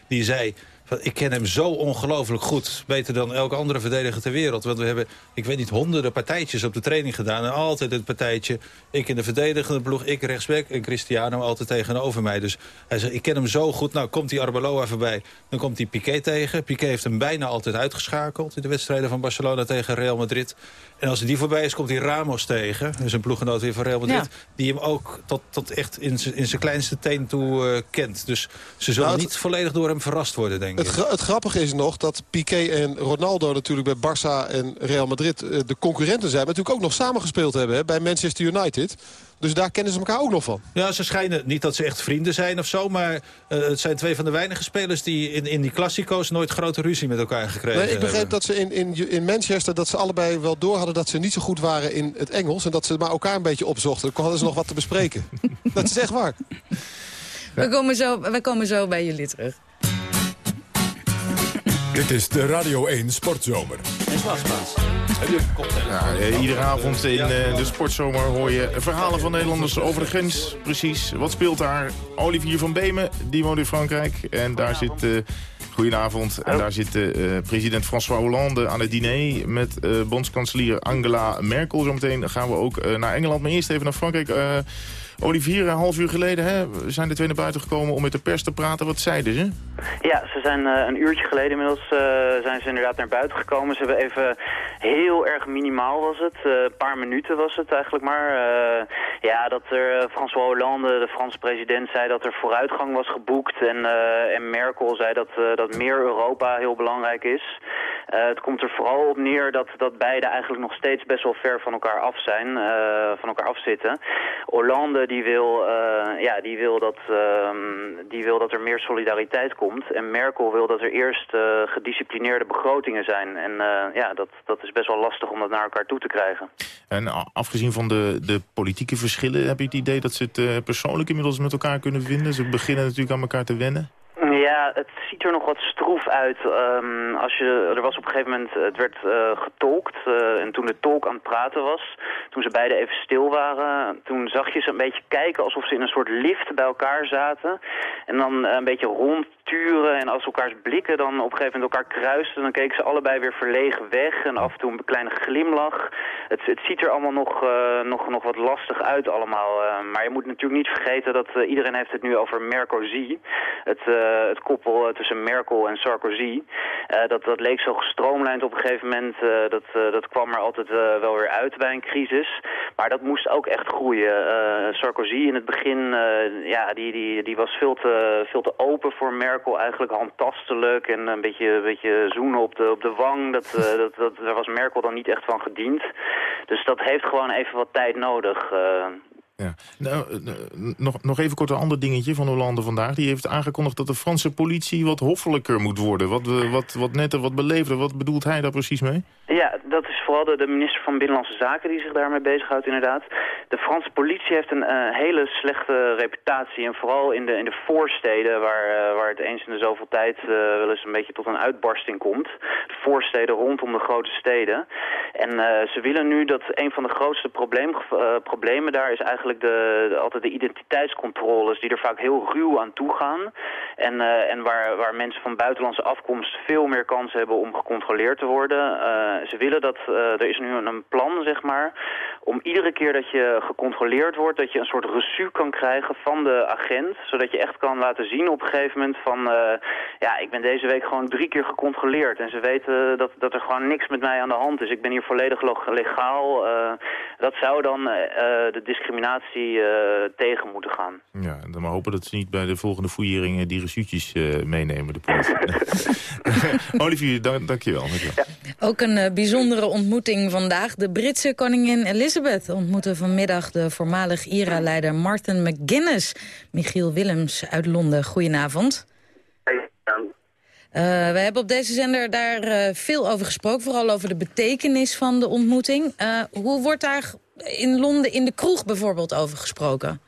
[SPEAKER 13] Die zei, ik ken hem zo ongelooflijk goed. Beter dan elke andere verdediger ter wereld. Want we hebben, ik weet niet, honderden partijtjes op de training gedaan. En altijd het partijtje. Ik in de verdedigende ploeg, ik rechtsback. En Cristiano altijd tegenover mij. Dus hij zegt, ik ken hem zo goed. Nou, komt die Arbeloa voorbij. Dan komt hij Piqué tegen. Piqué heeft hem bijna altijd uitgeschakeld. In de wedstrijden van Barcelona tegen Real Madrid. En als die voorbij is, komt hij Ramos tegen. Dus een ploeggenoot weer van Real Madrid. Die hem ook tot, tot echt in zijn kleinste teen toe uh, kent. Dus ze zullen nou, niet volledig door hem verrast worden, denk ik.
[SPEAKER 14] Het, gra het, grappige is nog dat Piqué en Ronaldo natuurlijk bij Barça en Real Madrid uh, de concurrenten zijn. Maar natuurlijk ook nog samengespeeld hebben hè, bij Manchester United. Dus daar kennen ze elkaar ook nog van.
[SPEAKER 13] Ja, ze schijnen niet dat ze echt vrienden zijn of zo. Maar uh, het zijn twee van de weinige spelers die in, in die klassico's nooit grote ruzie met elkaar gekregen
[SPEAKER 14] nee, ik begreep
[SPEAKER 13] hebben.
[SPEAKER 14] dat ze in, in, in Manchester dat ze allebei wel door hadden dat ze niet zo goed waren in het Engels. En dat ze maar elkaar een beetje opzochten. Dan hadden ze nog wat te bespreken. dat is echt waar.
[SPEAKER 3] We komen, zo, we komen zo bij jullie terug.
[SPEAKER 1] Dit is de Radio 1 Sportzomer.
[SPEAKER 12] Het was pas.
[SPEAKER 2] Ja, eh, iedere avond in uh, de sportzomer hoor je verhalen van Nederlanders over de grens. Precies, wat speelt daar? Olivier van Beemen, die woont in Frankrijk. En daar zit... Uh, Goedenavond. En daar zit uh, president François Hollande aan het diner met uh, bondskanselier Angela Merkel. Zometeen gaan we ook naar Engeland, maar eerst even naar Frankrijk. Olivier, een half uur geleden hè, zijn de twee naar buiten gekomen om met de pers te praten. Wat zeiden ze?
[SPEAKER 15] Ja, ze zijn uh, een uurtje geleden inmiddels uh, zijn ze inderdaad naar buiten gekomen. Ze hebben even heel erg minimaal was het. Een uh, paar minuten was het eigenlijk maar. ja, dat er François Hollande, de Franse president, zei dat er vooruitgang was geboekt. En, en Merkel zei dat, dat meer Europa heel belangrijk is. het komt er vooral op neer dat, dat beide eigenlijk nog steeds best wel ver van elkaar af zijn. van elkaar afzitten. Hollande die wil, uh, ja, die, wil dat, uh, die wil dat er meer solidariteit komt. En Merkel wil dat er eerst uh, gedisciplineerde begrotingen zijn. En ja, dat, dat is best wel lastig om dat naar elkaar toe te krijgen.
[SPEAKER 2] En afgezien van de, de politieke verschillen, heb je het idee dat ze het persoonlijk inmiddels met elkaar kunnen vinden? Ze beginnen natuurlijk aan elkaar te wennen.
[SPEAKER 15] Ja, het ziet er nog wat stroef uit. Um, als je, er was op een gegeven moment, het werd uh, getolkt. Uh, en toen de tolk aan het praten was, toen ze beiden even stil waren... toen zag je ze een beetje kijken alsof ze in een soort lift bij elkaar zaten. En dan een beetje En als elkaars blikken dan op een gegeven moment elkaar kruisten... dan keken ze allebei weer verlegen weg. En af en toe een kleine glimlach. Het, het ziet er allemaal nog, uh, nog, nog wat lastig uit allemaal. maar je moet natuurlijk niet vergeten dat iedereen heeft het nu over Mercosi. Het het koppel tussen Merkel en Sarkozy. Dat, dat leek zo gestroomlijnd op een gegeven moment. Dat, dat kwam er altijd wel weer uit bij een crisis. Maar dat moest ook echt groeien. Sarkozy in het begin, ja, die, die, die was veel te, veel te open voor Merkel. Eigenlijk handtastelijk en een beetje, een beetje zoenen op de, op de wang. Dat, dat, dat, daar was Merkel dan niet echt van gediend. Dus dat heeft gewoon even wat tijd nodig.
[SPEAKER 2] Ja. Nou, nog, nog even kort een ander dingetje van Hollande vandaag. Die heeft aangekondigd dat de Franse politie wat hoffelijker moet worden. Wat, wat, wat netter, wat beleefder. Wat bedoelt hij daar precies mee?
[SPEAKER 15] Ja, dat is vooral de, de minister van Binnenlandse Zaken die zich daarmee bezighoudt inderdaad. De Franse politie heeft een hele slechte reputatie. En vooral in de, in de voorsteden waar, waar het eens in de zoveel tijd wel eens een beetje tot een uitbarsting komt. De voorsteden rondom de grote steden. En ze willen nu dat een van de grootste probleem, problemen daar is eigenlijk de, altijd de identiteitscontroles die er vaak heel ruw aan toe gaan. En, uh, en waar, waar mensen van buitenlandse afkomst veel meer kans hebben om gecontroleerd te worden. Uh, ze willen dat, uh, er is nu een plan zeg maar, om iedere keer dat je gecontroleerd wordt, dat je een soort reçu kan krijgen van de agent. Zodat je echt kan laten zien op een gegeven moment van, ja ik ben deze week gewoon drie keer gecontroleerd. En ze weten dat, dat er gewoon niks met mij aan de hand is. Ik ben hier volledig legaal. dat zou dan de discriminatie uh, tegen moeten gaan.
[SPEAKER 2] Ja, dan maar hopen dat ze niet bij de volgende fouilleringen die resuutjes uh, meenemen, de politie. Olivier, dank, dank je wel. Ja.
[SPEAKER 3] Ook een uh, bijzondere ontmoeting vandaag. De Britse koningin Elizabeth ontmoette vanmiddag de voormalig IRA-leider Martin McGuinness. Michiel Willems uit Londen, goedenavond. Uh, we hebben op deze zender daar uh, veel over gesproken. Vooral over de betekenis van de ontmoeting. Uh, hoe wordt daar in Londen in de kroeg bijvoorbeeld over gesproken?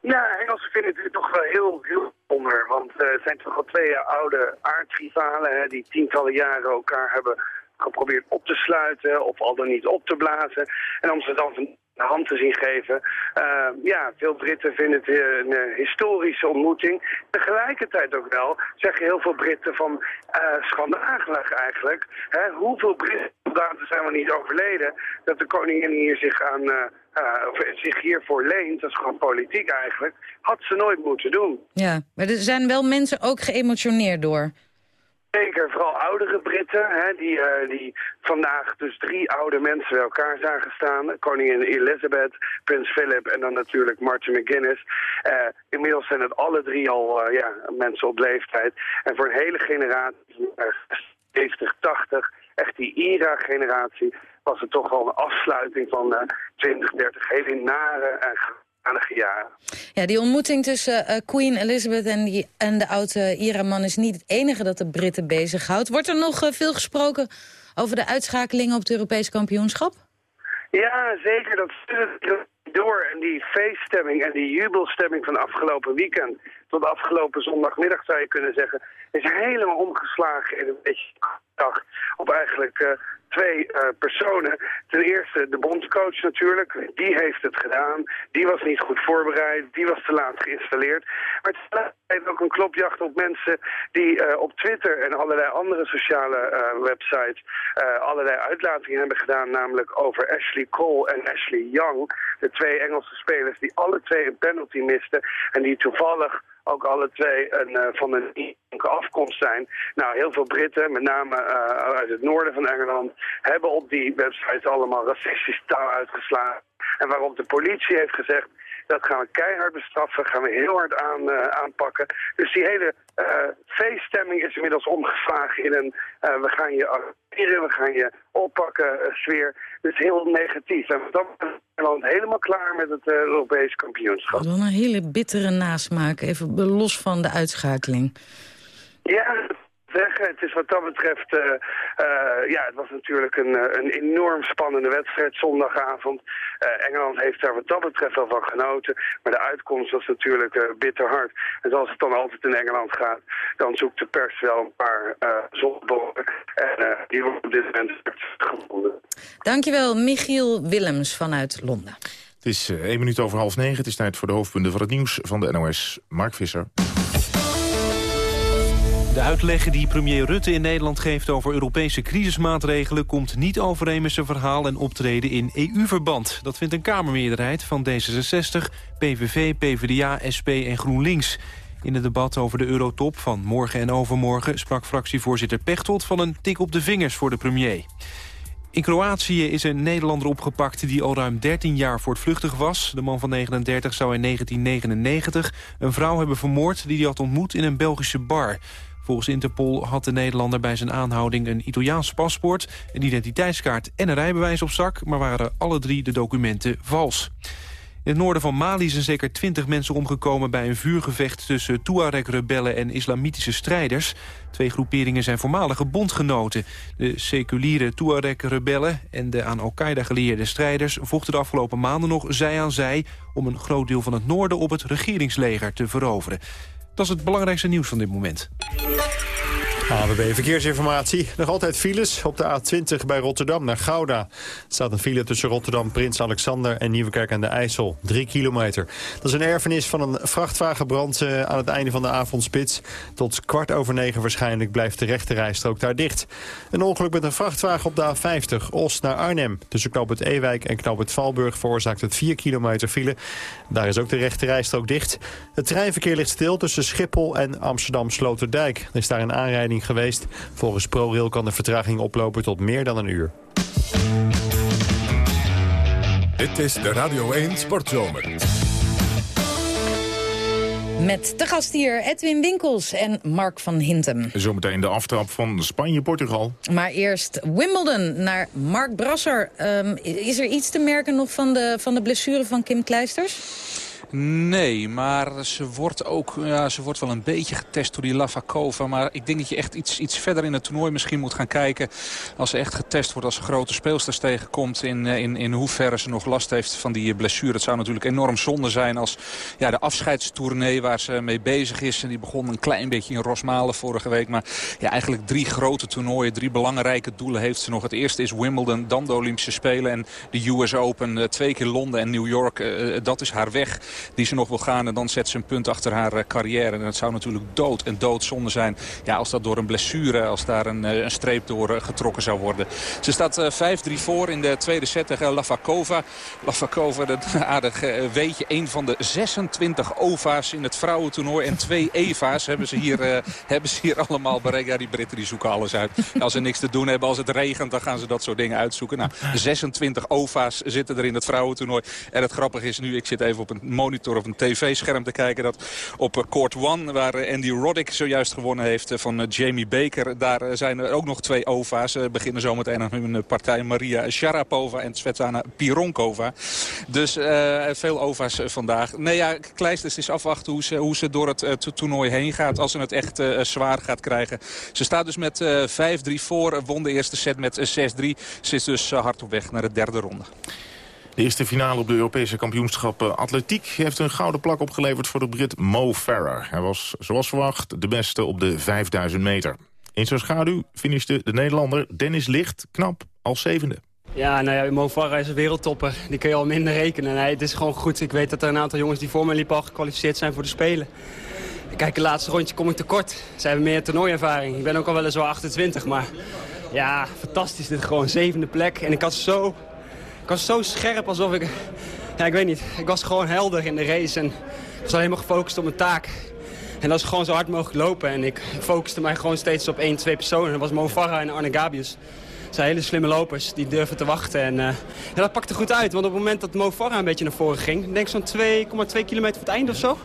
[SPEAKER 16] Ja, Engelsen vinden het toch wel heel, heel onder. Want het zijn toch al twee oude aardrivalen hè, die tientallen jaren elkaar hebben geprobeerd op te sluiten of al dan niet op te blazen. En van de hand te zien geven. Uh, ja, veel Britten vinden het een uh, historische ontmoeting. Tegelijkertijd ook wel zeggen heel veel Britten van uh, schandalig eigenlijk. Hè, hoeveel Britten zijn we niet overleden dat de koningin hier zich aan... of zich hiervoor leent, dat is gewoon politiek eigenlijk, had ze nooit moeten doen.
[SPEAKER 3] Ja, maar er zijn wel mensen ook geëmotioneerd door.
[SPEAKER 16] Zeker, vooral oudere Britten, hè, die, uh, die vandaag dus drie oude mensen bij elkaar zagen staan. Koningin Elizabeth, prins Philip en dan natuurlijk Martin McGuinness. Uh, inmiddels zijn het alle drie al uh, ja, mensen op leeftijd. En voor een hele generatie, 70, 80, echt die IRA-generatie, was het toch wel een afsluiting van 20, 30 hele nare en jaren.
[SPEAKER 3] Ja, die ontmoeting tussen uh, Queen Elizabeth en, die, en de oude Iraman is niet het enige dat de Britten bezighoudt. Wordt er nog uh, veel gesproken over de uitschakelingen op het Europees kampioenschap?
[SPEAKER 16] Ja, zeker. Dat door. En die feeststemming en die jubelstemming van afgelopen weekend... tot afgelopen zondagmiddag zou je kunnen zeggen... is helemaal omgeslagen in een beetje op eigenlijk... Uh, twee uh, personen. Ten eerste de bondscoach natuurlijk, die heeft het gedaan. Die was niet goed voorbereid, die was te laat geïnstalleerd. Maar het is ook een klopjacht op mensen die uh, op Twitter en allerlei andere sociale websites allerlei uitlatingen hebben gedaan. Namelijk over Ashley Cole en Ashley Young, de twee Engelse spelers die alle twee een penalty misten. En die toevallig ook alle twee een, uh, van een afkomst zijn. Nou, heel veel Britten, met name uh, uit het noorden van Engeland, hebben op die websites allemaal racistische taal uitgeslagen. En waarop de politie heeft gezegd, dat gaan we keihard bestraffen, gaan we heel hard aan, uh, aanpakken. Dus die hele uh, feeststemming is inmiddels omgeslagen in een uh, we gaan je arresteren, we gaan je oppakken sfeer. Dus heel negatief. En dan is Nederland helemaal klaar met het Europese kampioenschap.
[SPEAKER 3] Wel een hele bittere nasmaak, even los van de uitschakeling.
[SPEAKER 16] Ja, Het is wat dat betreft, uh, uh, ja, het was natuurlijk een, een enorm spannende wedstrijd zondagavond. Uh, Engeland heeft daar wat dat betreft wel van genoten. Maar de uitkomst was natuurlijk bitter hard. En zoals het dan altijd in Engeland gaat, dan zoekt de pers wel een paar uh, En die worden op dit moment gevonden.
[SPEAKER 3] Dankjewel, Michiel Willems vanuit Londen.
[SPEAKER 2] Het is één minuut over half negen. Het is tijd voor de hoofdpunten van het nieuws van de NOS. Mark Visser.
[SPEAKER 4] De uitleg die premier Rutte in Nederland geeft over Europese crisismaatregelen... komt niet overeen met zijn verhaal en optreden in EU-verband. Dat vindt een Kamermeerderheid van D66, PVV, PvdA, SP en GroenLinks. In het debat over de eurotop van morgen en overmorgen... sprak fractievoorzitter Pechtold van een tik op de vingers voor de premier. In Kroatië is een Nederlander opgepakt die al ruim 13 jaar voortvluchtig was. De man van 39 zou in 1999 een vrouw hebben vermoord... die hij had ontmoet in een Belgische bar. Volgens Interpol had de Nederlander bij zijn aanhouding een Italiaans paspoort... een identiteitskaart en een rijbewijs op zak... maar waren alle drie de documenten vals. In het noorden van Mali zijn zeker twintig mensen omgekomen... bij een vuurgevecht tussen Tuareg-rebellen en islamitische strijders. Twee groeperingen zijn voormalige bondgenoten. De seculiere Tuareg-rebellen en de aan Al-Qaeda geleerde strijders... vochten de afgelopen maanden nog zij aan zij... om een groot deel van het noorden op het regeringsleger te veroveren. Dat is het belangrijkste nieuws van dit moment.
[SPEAKER 17] AWB Verkeersinformatie. Nog altijd files op de A20 bij Rotterdam naar Gouda. Er staat een file tussen Rotterdam, Prins Alexander en Nieuwekerk aan de IJssel. Drie kilometer. Dat is een erfenis van een vrachtwagenbrand uh, aan het einde van de avondspits. Tot kwart over negen waarschijnlijk blijft de rechte rijstrook daar dicht. Een ongeluk met een vrachtwagen op de A50, Os naar Arnhem. Tussen knoop het Ewijk en knoop het Valburg veroorzaakt het 4 kilometer file. Daar is ook de rechte rijstrook dicht. Het treinverkeer ligt stil tussen Schiphol en Amsterdam-Sloterdijk. Er is daar een aanrijding geweest. Volgens ProRail kan de vertraging oplopen tot meer dan een uur.
[SPEAKER 1] Dit is de Radio 1 Sportzomer.
[SPEAKER 3] Met de gast hier Edwin Winkels en Mark van Hintem.
[SPEAKER 2] Zometeen de aftrap van Spanje-Portugal.
[SPEAKER 3] Maar eerst Wimbledon naar Mark Brasser. Um, is er iets te merken nog van de, van de blessure van Kim Kleisters?
[SPEAKER 9] Nee, maar ze wordt ook ja, ze wordt wel een beetje getest door die Lavakova. Maar ik denk dat je echt iets, iets verder in het toernooi misschien moet gaan kijken. Als ze echt getest wordt, als ze grote speelsters tegenkomt. In, eh, in, in hoeverre ze nog last heeft van die blessure. Het zou natuurlijk enorm zonde zijn als ja, de afscheidstournee waar ze mee bezig is. En die begon een klein beetje in Rosmalen vorige week. Maar ja, eigenlijk drie grote toernooien, drie belangrijke doelen heeft ze nog. Het eerste is Wimbledon, dan de Olympische Spelen en de US Open. Eh, twee keer Londen en New York, uh, dat is haar weg. Die ze nog wil gaan. En dan zet ze een punt achter haar carrière. En dat zou natuurlijk dood en doodzonde zijn ja, als dat door een blessure, als daar een, een streep door getrokken zou worden. Ze staat 5-3 voor in de tweede set tegen Lavakova. Lavakova, dat aardig weetje, een van de 26 OVA's in het vrouwentoernooi. En twee EVA's hebben ze hier, hebben ze hier allemaal bereikt. Ja, die Britten die zoeken alles uit. Als ze niks te doen hebben, als het regent, dan gaan ze dat soort dingen uitzoeken. Nou, 26 OVA's zitten er in het vrouwentoernooi. En het grappige is nu, ik zit even op een monitor of een tv-scherm te kijken... dat op Court One, waar Andy Roddick zojuist gewonnen heeft van Jamie Baker... daar zijn er ook nog twee OVA's. beginnen zometeen aan hun partij Maria Sharapova en Svetlana Pironkova. Dus veel OVA's vandaag. Nee, ja, Kleisters is afwachten hoe ze, hoe ze door het toernooi heen gaat... als ze het echt zwaar gaat krijgen. Ze staat dus met 5-3 voor, won de eerste set met 6-3. Ze is dus hard op weg naar de derde ronde.
[SPEAKER 2] De eerste finale op de Europese kampioenschappen atletiek... heeft een gouden plak opgeleverd voor de Brit Mo Farah. Hij was, zoals verwacht, de beste op de 5000 meter. In zijn schaduw finishte de Nederlander Dennis Licht knap als zevende.
[SPEAKER 18] Ja, nou ja, Mo Farah is een wereldtopper. Die kun je al minder rekenen. Nee, het is gewoon goed. Ik weet dat er een aantal jongens die voor mij liepen al gekwalificeerd zijn voor de Spelen. Kijk, het laatste rondje kom ik tekort. Ze hebben meer toernooiervaring. Ik ben ook al wel eens wel 28, maar ja, fantastisch. Dit gewoon zevende plek. En ik was zo, ik was zo scherp alsof ik... Ja, ik weet niet. Ik was gewoon helder in de race en was helemaal gefocust op mijn taak. En dat is gewoon zo hard mogelijk lopen. En ik, focuste mij gewoon steeds op één, twee personen. Dat was Mo Farah en Arne Gabius. Zijn hele slimme lopers, die durven te wachten. En ja, dat pakte goed uit, want op het moment dat Mo Farah een beetje naar voren ging... ik denk zo'n 2,2 kilometer voor het einde of zo...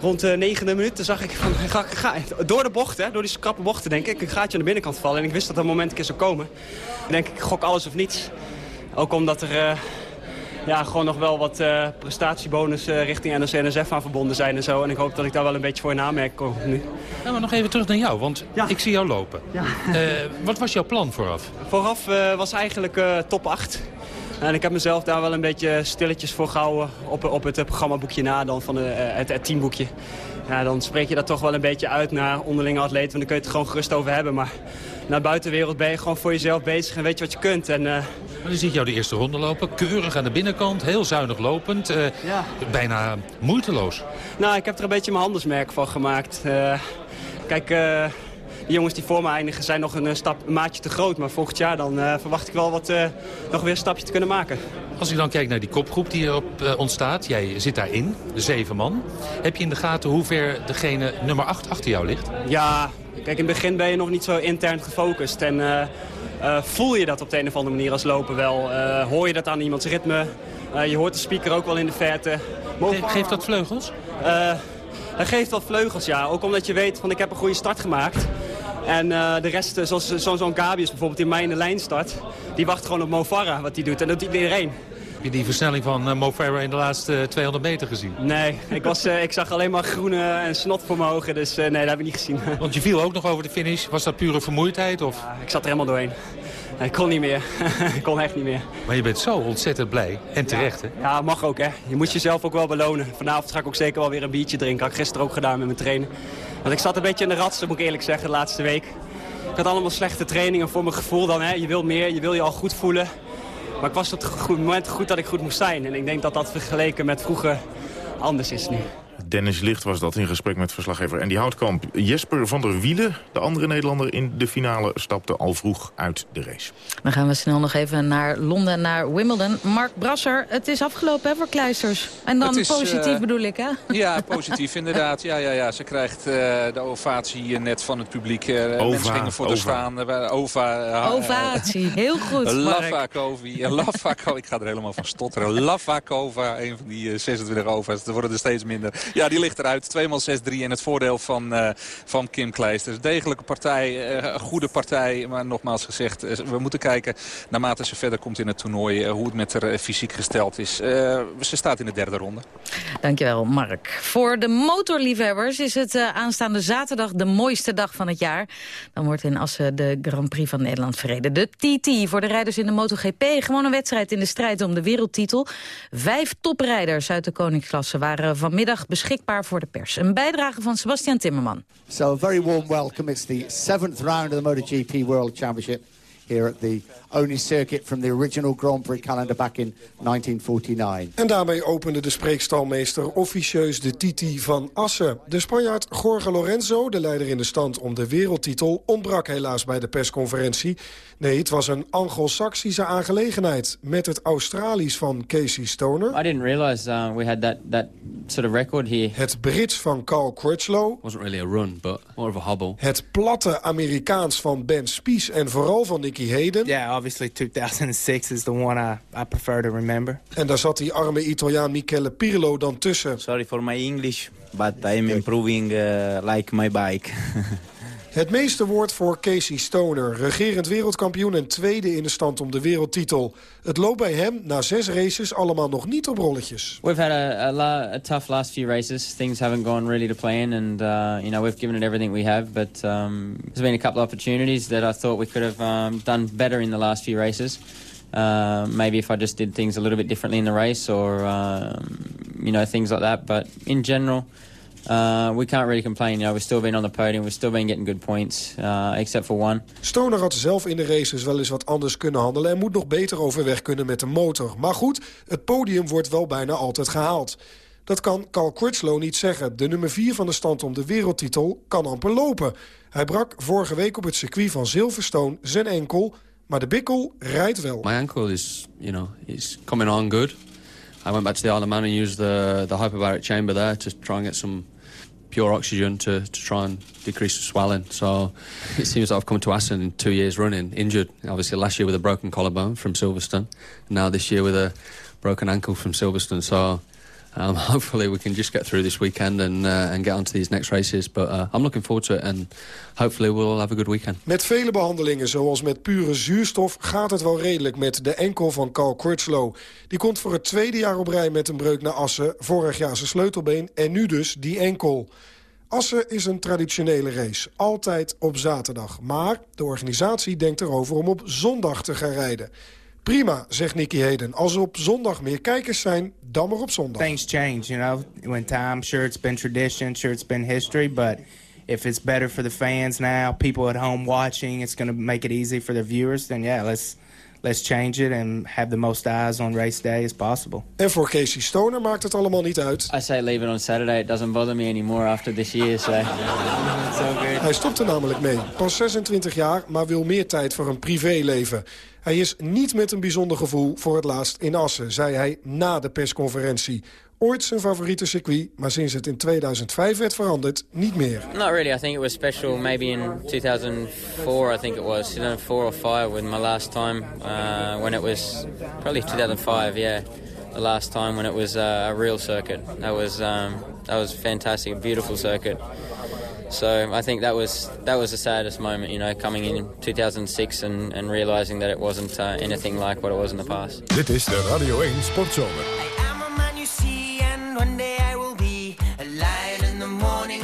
[SPEAKER 18] Rond de negende minuut zag ik van, ga, ga, door de bocht, hè, door die krappe bochten denk ik, een gaatje aan de binnenkant vallen. En ik wist dat dat moment een keer zou komen. En denk ik, gok alles of niets. Ook omdat er uh, ja, gewoon nog wel wat uh, prestatiebonus uh, richting NOC-NSF aan verbonden zijn en zo. En ik hoop dat ik daar wel een beetje voor in aanmerk kom nu.
[SPEAKER 19] Ja, maar nog even terug naar jou, want ja. ik zie jou lopen. Ja. wat was jouw plan vooraf?
[SPEAKER 18] Vooraf was eigenlijk top 8. En ik heb mezelf daar wel een beetje stilletjes voor gehouden op, op het programmaboekje na dan van de, het, het teamboekje. Ja, dan spreek je dat toch wel een beetje uit naar onderlinge atleten, want dan kun je het gewoon gerust over hebben. Maar naar buitenwereld ben je gewoon voor jezelf bezig en weet je wat je kunt. En, uh...
[SPEAKER 19] Maar je ziet jou de eerste ronde lopen, keurig aan de binnenkant, heel zuinig lopend, uh, ja. bijna moeiteloos.
[SPEAKER 18] Nou, ik heb er een beetje mijn handelsmerk van gemaakt. Uh, kijk, de jongens die voor me eindigen zijn nog een, stap, een maatje te groot. Maar volgend jaar dan verwacht ik wel wat, nog weer een stapje te kunnen maken.
[SPEAKER 19] Als ik dan kijk naar die kopgroep die erop ontstaat, jij zit daarin, de zeven man. Heb je in de gaten hoe ver degene nummer acht achter jou ligt?
[SPEAKER 18] Ja, kijk in het begin ben je nog niet zo intern gefocust. En uh, uh, voel je dat op de een of andere manier als lopen wel. hoor je dat aan iemands ritme. je hoort de speaker ook wel in de verte.
[SPEAKER 19] Ge geeft dat vleugels?
[SPEAKER 18] dat geeft wel vleugels, ja. Ook omdat je weet van ik heb een goede start gemaakt. En de rest, zoals zo'n zo Gabius bijvoorbeeld, die mij in de lijn start... die wacht gewoon op Mo Farah, wat die doet. En dat doet iedereen.
[SPEAKER 19] Heb je die versnelling van uh, Mo Farah in de laatste 200 meter gezien?
[SPEAKER 18] Nee, ik, was, uh, ik zag alleen maar groene en snot voor mijn ogen. Dus nee, dat heb ik niet gezien.
[SPEAKER 19] Want je viel ook nog over de finish. Was dat pure vermoeidheid? Of?
[SPEAKER 18] Ja, ik zat er helemaal doorheen. Ik kon niet meer. ik kon echt niet meer.
[SPEAKER 19] Maar je bent zo ontzettend blij. En terecht,
[SPEAKER 18] ja. hè? Ja, mag ook, hè. Je moet jezelf ook wel belonen. Vanavond ga ik ook zeker wel weer een biertje drinken. Had ik gisteren ook gedaan met mijn trainen. Want ik zat een beetje in de ratsen, moet ik eerlijk zeggen, de laatste week. Ik had allemaal slechte trainingen voor mijn gevoel dan. Hè. Je wil meer, je wil je al goed voelen. Maar ik was op het moment goed dat ik goed moest zijn. En ik denk dat dat vergeleken met vroeger anders is nu.
[SPEAKER 2] Dennis Licht was dat in gesprek met verslaggever en die Houtkamp. Jesper van der Wielen, de andere Nederlander in de finale, stapte al vroeg uit de race.
[SPEAKER 3] Dan gaan we snel nog even naar Londen, naar Wimbledon. Mark Brasser, het is afgelopen hè, voor Kleisters. En dan is, positief uh, bedoel ik, hè?
[SPEAKER 9] Ja, positief inderdaad. Ja, ja, ja. Ze krijgt uh, de ovatie net van het publiek. Uh,
[SPEAKER 2] Ova,
[SPEAKER 9] mensen gingen voor de staan. Ova,
[SPEAKER 3] ovatie, heel goed.
[SPEAKER 9] Lavakovi, Lavako, ik ga er helemaal van stotteren. Lavakova, een van die 26 ova's. Er worden er steeds minder. Ja, die ligt eruit. 2 x 6-3 in het voordeel van, uh, van Kim Kleisters. Degelijke partij, uh, goede partij. Maar nogmaals gezegd, uh, we moeten kijken naarmate ze verder komt in het toernooi... hoe het met haar fysiek gesteld is. ze staat in de derde ronde.
[SPEAKER 3] Dankjewel, Mark. Voor de motorliefhebbers is het aanstaande zaterdag de mooiste dag van het jaar. Dan wordt in Assen de Grand Prix van Nederland verreden. De TT voor de rijders in de MotoGP. Gewoon een wedstrijd in de strijd om de wereldtitel. Vijf toprijders uit de koningsklasse waren vanmiddag beschikbaar voor de pers. Een bijdrage van Sebastian Timmerman.
[SPEAKER 20] So a very warm welcome. It's the seventh round of the MotoGP World Championship here at the only circuit from the original Grand Prix calendar back in 1949.
[SPEAKER 21] En daarmee opende de spreekstalmeester officieus de Titi van Assen. De Spanjaard Jorge Lorenzo, de leider in de stand om de wereldtitel... ontbrak helaas bij de persconferentie. Nee, het was een Anglo-Saxische aangelegenheid... met het Australisch van Casey Stoner.
[SPEAKER 22] I didn't realize uh, we had that, that sort of record here.
[SPEAKER 21] Het Brits van Carl Crutchlow.
[SPEAKER 23] wasn't really a run, but more of a hobble.
[SPEAKER 21] Het platte Amerikaans van Ben Spies en vooral van Nicky Hayden.
[SPEAKER 24] Yeah, obviously 2006 is the one I, I prefer to remember.
[SPEAKER 21] En daar zat die arme Italiaan Michele Pirlo dan tussen.
[SPEAKER 25] Sorry for my English, but I am improving uh, like my bike.
[SPEAKER 21] Het meeste woord voor Casey Stoner, regerend wereldkampioen en tweede in de stand om de wereldtitel. Het loopt bij hem na zes races allemaal nog niet op rolletjes.
[SPEAKER 22] We've had a, tough last few races. Things haven't gone really to plan, and uh, you know we've given it everything we have. But um, there's been a couple of opportunities that I thought we could have um, done better in the last few races. Uh, maybe if I just did things a little bit differently in the race, or um, you know things like that. But in general. Uh, we can't really complain. You know, we've still been on the podium. We've still been getting good points, uh, except for one.
[SPEAKER 21] Stoner had zelf in de races wel eens wat anders kunnen handelen... en moet nog beter overweg kunnen met de motor. Maar goed, het podium wordt wel bijna altijd gehaald. Dat kan Carl Crutchlow niet zeggen. De nummer 4 van de stand om de wereldtitel kan amper lopen. Hij brak vorige week op het circuit van Silverstone zijn enkel... maar de bikkel rijdt wel.
[SPEAKER 23] My ankle is, you know, is coming on good. I went back to the Isle of Man and used the, the hyperbaric chamber there to try and get some pure oxygen to, to try and decrease the swelling. So it seems that I've come to Assen in two years running, injured. Obviously last year with a broken collarbone from Silverstone, now this year with a broken ankle from Silverstone. So um, hopefully we can just get through this weekend and, uh, and get onto these next races. But uh, I'm looking forward to it and hopefully we'll have a good weekend.
[SPEAKER 21] Met vele behandelingen, zoals met pure zuurstof, gaat het wel redelijk met de enkel van Carl Crutchlow. Die komt voor het tweede jaar op rij met een breuk naar Assen. Vorig jaar zijn sleutelbeen en nu dus die enkel. Assen is een traditionele race, altijd op zaterdag. Maar de organisatie denkt erover om op zondag te gaan rijden. Prima, zegt Nicky Hayden. Als er op zondag meer kijkers zijn, dan maar op zondag.
[SPEAKER 24] Things change, you know. When time, sure it's been tradition, sure it's been history, but if it's better for the fans now, people at home watching, it's going to make it easy for the viewers, then yeah, let's let's change it and have the most eyes on race day as possible.
[SPEAKER 21] En voor Casey Stoner maakt het allemaal niet uit.
[SPEAKER 22] I say leave it on Saturday. It doesn't bother me anymore after this year, so good.
[SPEAKER 21] Hij stopt er namelijk mee. Pas 26 jaar, maar wil meer tijd voor een privéleven. Hij is niet met een bijzonder gevoel voor het laatst in Assen, zei hij na de persconferentie. Ooit zijn favoriete circuit, maar sinds het in 2005 werd veranderd, niet meer.
[SPEAKER 22] Not really. I think it was special maybe in 2004, I think it was. 2004 or 5 with my last time uh, when it was... Probably 2005, yeah. The last time when it was uh, a real circuit. That was, um, that was fantastic, a beautiful circuit. So I think that was that was the saddest moment, you know, coming in 2006 and, and realizing that it wasn't uh, anything like what it was in the past.
[SPEAKER 1] Dit is de Radio 1 Sportzomer.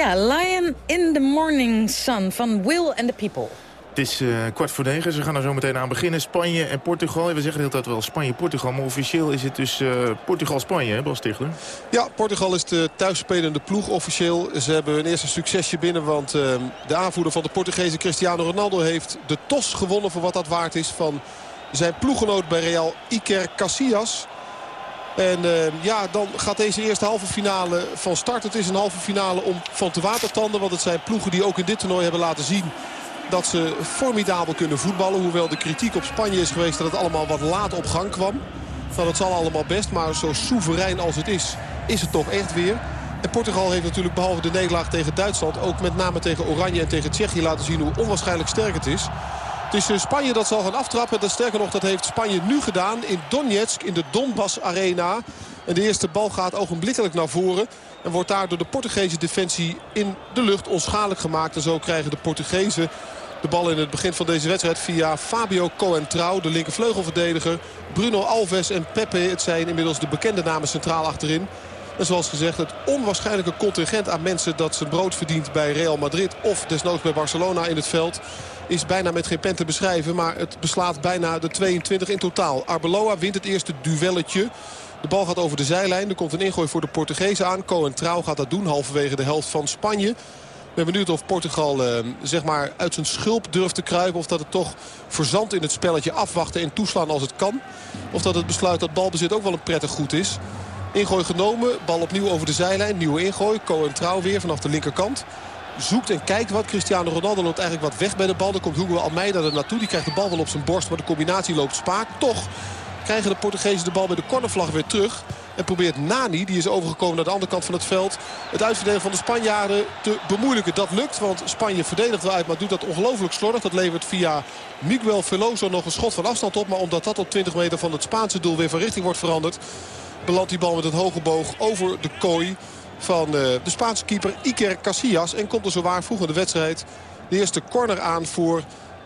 [SPEAKER 3] Ja, Lion in the Morning Sun van Will and the People.
[SPEAKER 2] Het is eh, kwart voor negen, ze gaan er zo meteen aan beginnen. Spanje en Portugal. We zeggen de hele tijd wel Spanje-Portugal, maar officieel is het dus eh, Portugal-Spanje, hè Bas Stichler?
[SPEAKER 14] Ja, Portugal is de thuisspelende ploeg officieel. Ze hebben hun eerste succesje binnen, want eh, de aanvoerder van de Portugese Cristiano Ronaldo heeft de TOS gewonnen voor wat dat waard is van zijn ploeggenoot bij Real Iker Casillas. En eh, ja, dan gaat deze eerste halve finale van start. Het is een halve finale om van te watertanden. Want het zijn ploegen die ook in dit toernooi hebben laten zien dat ze formidabel kunnen voetballen. Hoewel de kritiek op Spanje is geweest dat het allemaal wat laat op gang kwam. Van het zal allemaal best, maar zo soeverein als het is, is het toch echt weer. En Portugal heeft natuurlijk behalve de nederlaag tegen Duitsland... ook met name tegen Oranje en tegen Tsjechië laten zien hoe onwaarschijnlijk sterk het is. Het is eh, Spanje dat zal gaan aftrappen. Dat sterker nog, dat heeft Spanje nu gedaan in Donetsk, in de Donbass Arena. En de eerste bal gaat ogenblikkelijk naar voren. En wordt daar door de Portugese defensie in de lucht onschadelijk gemaakt. En zo krijgen de Portugezen de bal in het begin van deze wedstrijd via Fabio Coentrao, de linkervleugelverdediger. Bruno Alves en Pepe, het zijn inmiddels de bekende namen centraal achterin. En zoals gezegd, het onwaarschijnlijke contingent aan mensen dat zijn brood verdient bij Real Madrid of desnoods bij Barcelona in het veld is bijna met geen pen te beschrijven. Maar het beslaat bijna de 22 in totaal. Arbeloa wint het eerste duelletje. De bal gaat over de zijlijn. Er komt een ingooi voor de Portugezen aan. Cohen Trouw gaat dat doen halverwege de helft van Spanje. Ik ben benieuwd of Portugal eh, zeg maar uit zijn schulp durft te kruipen. Of dat het toch verzandt in het spelletje afwachten en toeslaan als het kan. Of dat het besluit dat balbezit ook wel een prettig goed is. Ingooi genomen. Bal opnieuw over de zijlijn. Nieuwe ingooi. Cohen Trouw weer vanaf de linkerkant. Zoekt en kijkt wat. Cristiano Ronaldo loopt eigenlijk wat weg bij de bal. Dan komt Hugo Almeida er naartoe. Die krijgt de bal wel op zijn borst. Maar de combinatie loopt spaak. Toch krijgen de Portugezen de bal bij de cornervlag weer terug. En probeert Nani, die is overgekomen naar de andere kant van het veld... het uitverdedigen van de Spanjaarden te bemoeilijken. Dat lukt, want Spanje verdedigt wel uit, maar doet dat ongelooflijk slordig. Dat levert via Miguel Veloso nog een schot van afstand op. Maar omdat dat op 20 meter van het Spaanse doel weer van richting wordt veranderd... belandt die bal met het hoge boog over de kooi van eh, de Spaanse keeper Iker Casillas. En komt er zowaar vroeg in de wedstrijd de eerste corner aan voor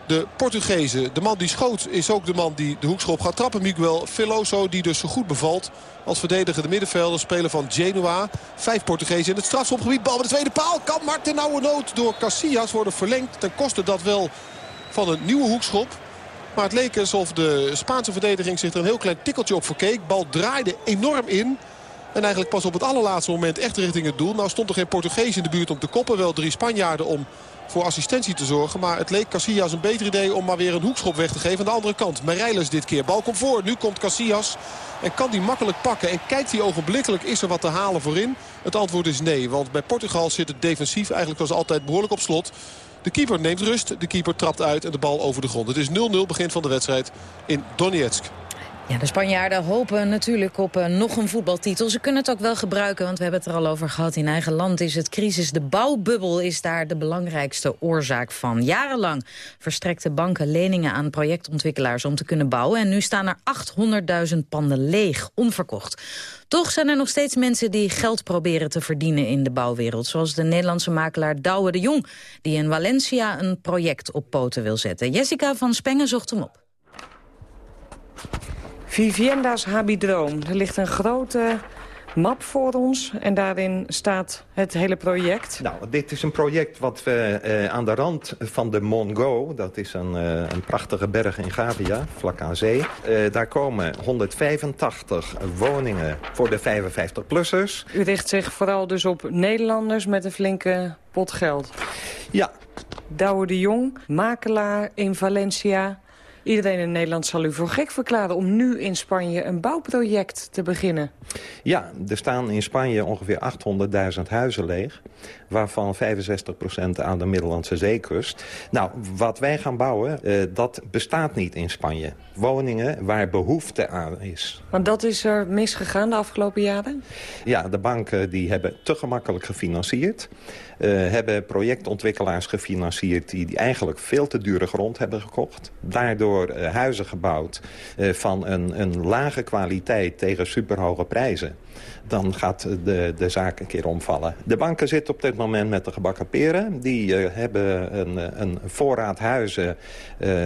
[SPEAKER 14] de Portugezen. De man die schoot is ook de man die de hoekschop gaat trappen. Miguel Veloso die dus zo goed bevalt als verdedigende middenvelder. Speler van Genoa. Vijf Portugezen in het strafschopgebied. Bal bij de tweede paal. Kan maar ten nauwe nood door Casillas worden verlengd. Ten koste dat wel van een nieuwe hoekschop. Maar het leek alsof de Spaanse verdediging zich er een heel klein tikkeltje op verkeek. Bal draaide enorm in. En eigenlijk pas op het allerlaatste moment echt richting het doel. Nou stond er geen Portugees in de buurt om te koppen. Wel drie Spanjaarden om voor assistentie te zorgen. Maar het leek Casillas een beter idee om maar weer een hoekschop weg te geven. Aan de andere kant, Marijles dit keer. Bal komt voor. Nu komt Casillas. En kan die makkelijk pakken. En kijkt hij ogenblikkelijk, is er wat te halen voorin? Het antwoord is nee. Want bij Portugal zit het defensief eigenlijk als altijd behoorlijk op slot. De keeper neemt rust. De keeper trapt uit en de bal over de grond. Het is 0-0 begin van de wedstrijd in Donetsk.
[SPEAKER 3] Ja, de Spanjaarden hopen natuurlijk op uh, nog een voetbaltitel. Ze kunnen het ook wel gebruiken, want we hebben het er al over gehad. In eigen land is het crisis. De bouwbubbel is daar de belangrijkste oorzaak van. Jarenlang verstrekten banken leningen aan projectontwikkelaars om te kunnen bouwen. En nu staan er 800.000 panden leeg, onverkocht. Toch zijn er nog steeds mensen die geld proberen te verdienen in de bouwwereld. Zoals de Nederlandse makelaar Douwe de Jong, die in Valencia een project op poten wil zetten. Jessica van Spengen zocht hem op.
[SPEAKER 26] Vivienda's Habidroom. Er ligt een grote map voor ons en daarin staat het hele project.
[SPEAKER 27] Nou, dit is een project wat we eh, aan de rand van de Mongo... dat is een, eh, een prachtige berg in Gavia, vlak aan zee... Eh, daar komen 185 woningen voor de 55-plussers.
[SPEAKER 26] U richt zich vooral dus op Nederlanders met een flinke pot geld.
[SPEAKER 27] Ja.
[SPEAKER 26] Douwe de Jong, makelaar in Valencia... Iedereen in Nederland zal u voor gek verklaren om nu in Spanje een bouwproject te beginnen.
[SPEAKER 27] Ja, er staan in Spanje ongeveer 800.000 huizen leeg. Waarvan 65% aan de Middellandse zeekust. Nou, wat wij gaan bouwen, uh, dat bestaat niet in Spanje. Woningen waar behoefte aan is.
[SPEAKER 26] Want dat is er misgegaan de afgelopen jaren?
[SPEAKER 27] Ja, de banken die hebben te gemakkelijk gefinancierd. Uh, hebben projectontwikkelaars gefinancierd die, die, eigenlijk veel te dure grond hebben gekocht. Daardoor uh, huizen gebouwd uh, van een, een lage kwaliteit tegen superhoge prijzen. Dan gaat de, de zaak een keer omvallen. De banken zitten op dit moment met de gebakken peren. Die hebben een, een voorraad huizen,